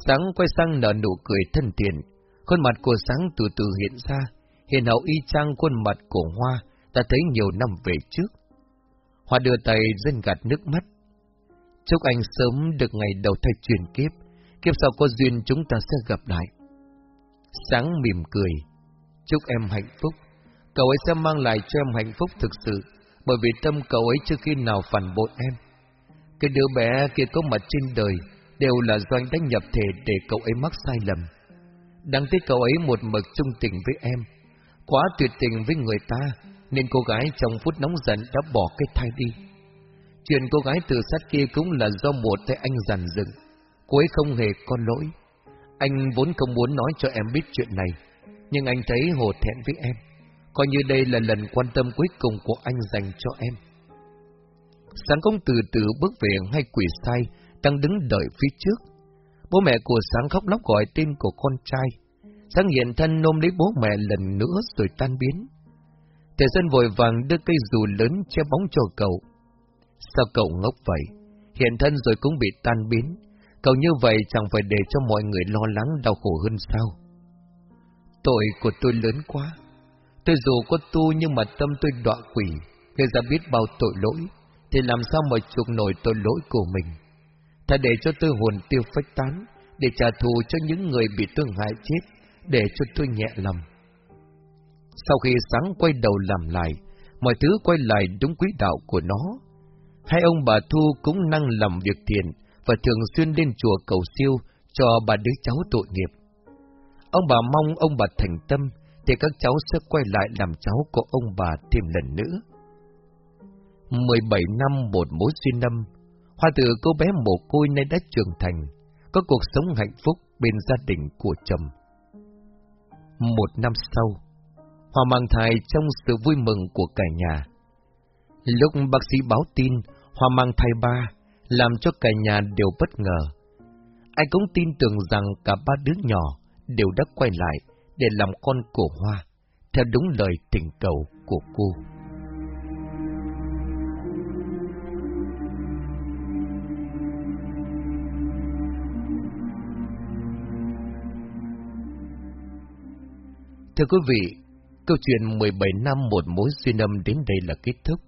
Sáng quay sang nở nụ cười thân thiện, khuôn mặt của Sáng từ từ hiện ra, hiện hậu y chang khuôn mặt của Hoa ta thấy nhiều năm về trước. Hoa đưa tay dân gạt nước mắt. Chúc anh sớm được ngày đầu thai truyền kiếp, kiếp sau có duyên chúng ta sẽ gặp lại. Sáng mỉm cười, chúc em hạnh phúc, cậu ấy sẽ mang lại cho em hạnh phúc thực sự, bởi vì tâm cậu ấy chưa khi nào phản bội em. Cái đứa bé kia có mặt trên đời, đều là do anh đã nhập thể để cậu ấy mắc sai lầm. Đáng tiếc cậu ấy một mực trung tình với em, quá tuyệt tình với người ta, nên cô gái trong phút nóng giận đã bỏ cái thai đi. Chuyện cô gái tự sát kia cũng là do một tay anh giàn dựng, cô ấy không hề có lỗi. Anh vốn không muốn nói cho em biết chuyện này, nhưng anh thấy hổ thẹn với em, coi như đây là lần quan tâm cuối cùng của anh dành cho em. Sáng công từ từ bước về ngay quỷ sai, đang đứng đợi phía trước. Bố mẹ của Sáng khóc lóc gọi tên của con trai. Sáng hiện thân nôm lấy bố mẹ lần nữa rồi tan biến. Thầy dân vội vàng đưa cây dù lớn che bóng cho cậu. Sao cậu ngốc vậy? Hiện thân rồi cũng bị tan biến. Cậu như vậy chẳng phải để cho mọi người lo lắng đau khổ hơn sao? Tội của tôi lớn quá. Tôi dù có tu nhưng mà tâm tôi đọa quỷ, gây ra biết bao tội lỗi, thì làm sao mà chuộc nổi tội lỗi của mình? Thà để cho tôi hồn tiêu phách tán, để trả thù cho những người bị thương hại chết, để cho tôi nhẹ lòng. Sau khi sáng quay đầu làm lại, mọi thứ quay lại đúng quỹ đạo của nó. Hai ông bà Thu cũng năng làm việc thiện và thường xuyên lên chùa cầu siêu cho bà đứa cháu tội nghiệp. Ông bà mong ông bà thành tâm thì các cháu sẽ quay lại làm cháu của ông bà thêm lần nữa. 17 năm một mối duyên năm, Hoa từ cô bé mồ côi nay đã trưởng thành, có cuộc sống hạnh phúc bên gia đình của chồng. Một năm sau, Hoa mang thai trong sự vui mừng của cả nhà. Lúc bác sĩ báo tin Hoa mang thai ba, làm cho cả nhà đều bất ngờ. Ai cũng tin tưởng rằng cả ba đứa nhỏ đều đã quay lại để làm con của Hoa, theo đúng lời tình cầu của cô. Thưa quý vị, Câu chuyện 17 năm một mối duyên âm đến đây là kết thúc.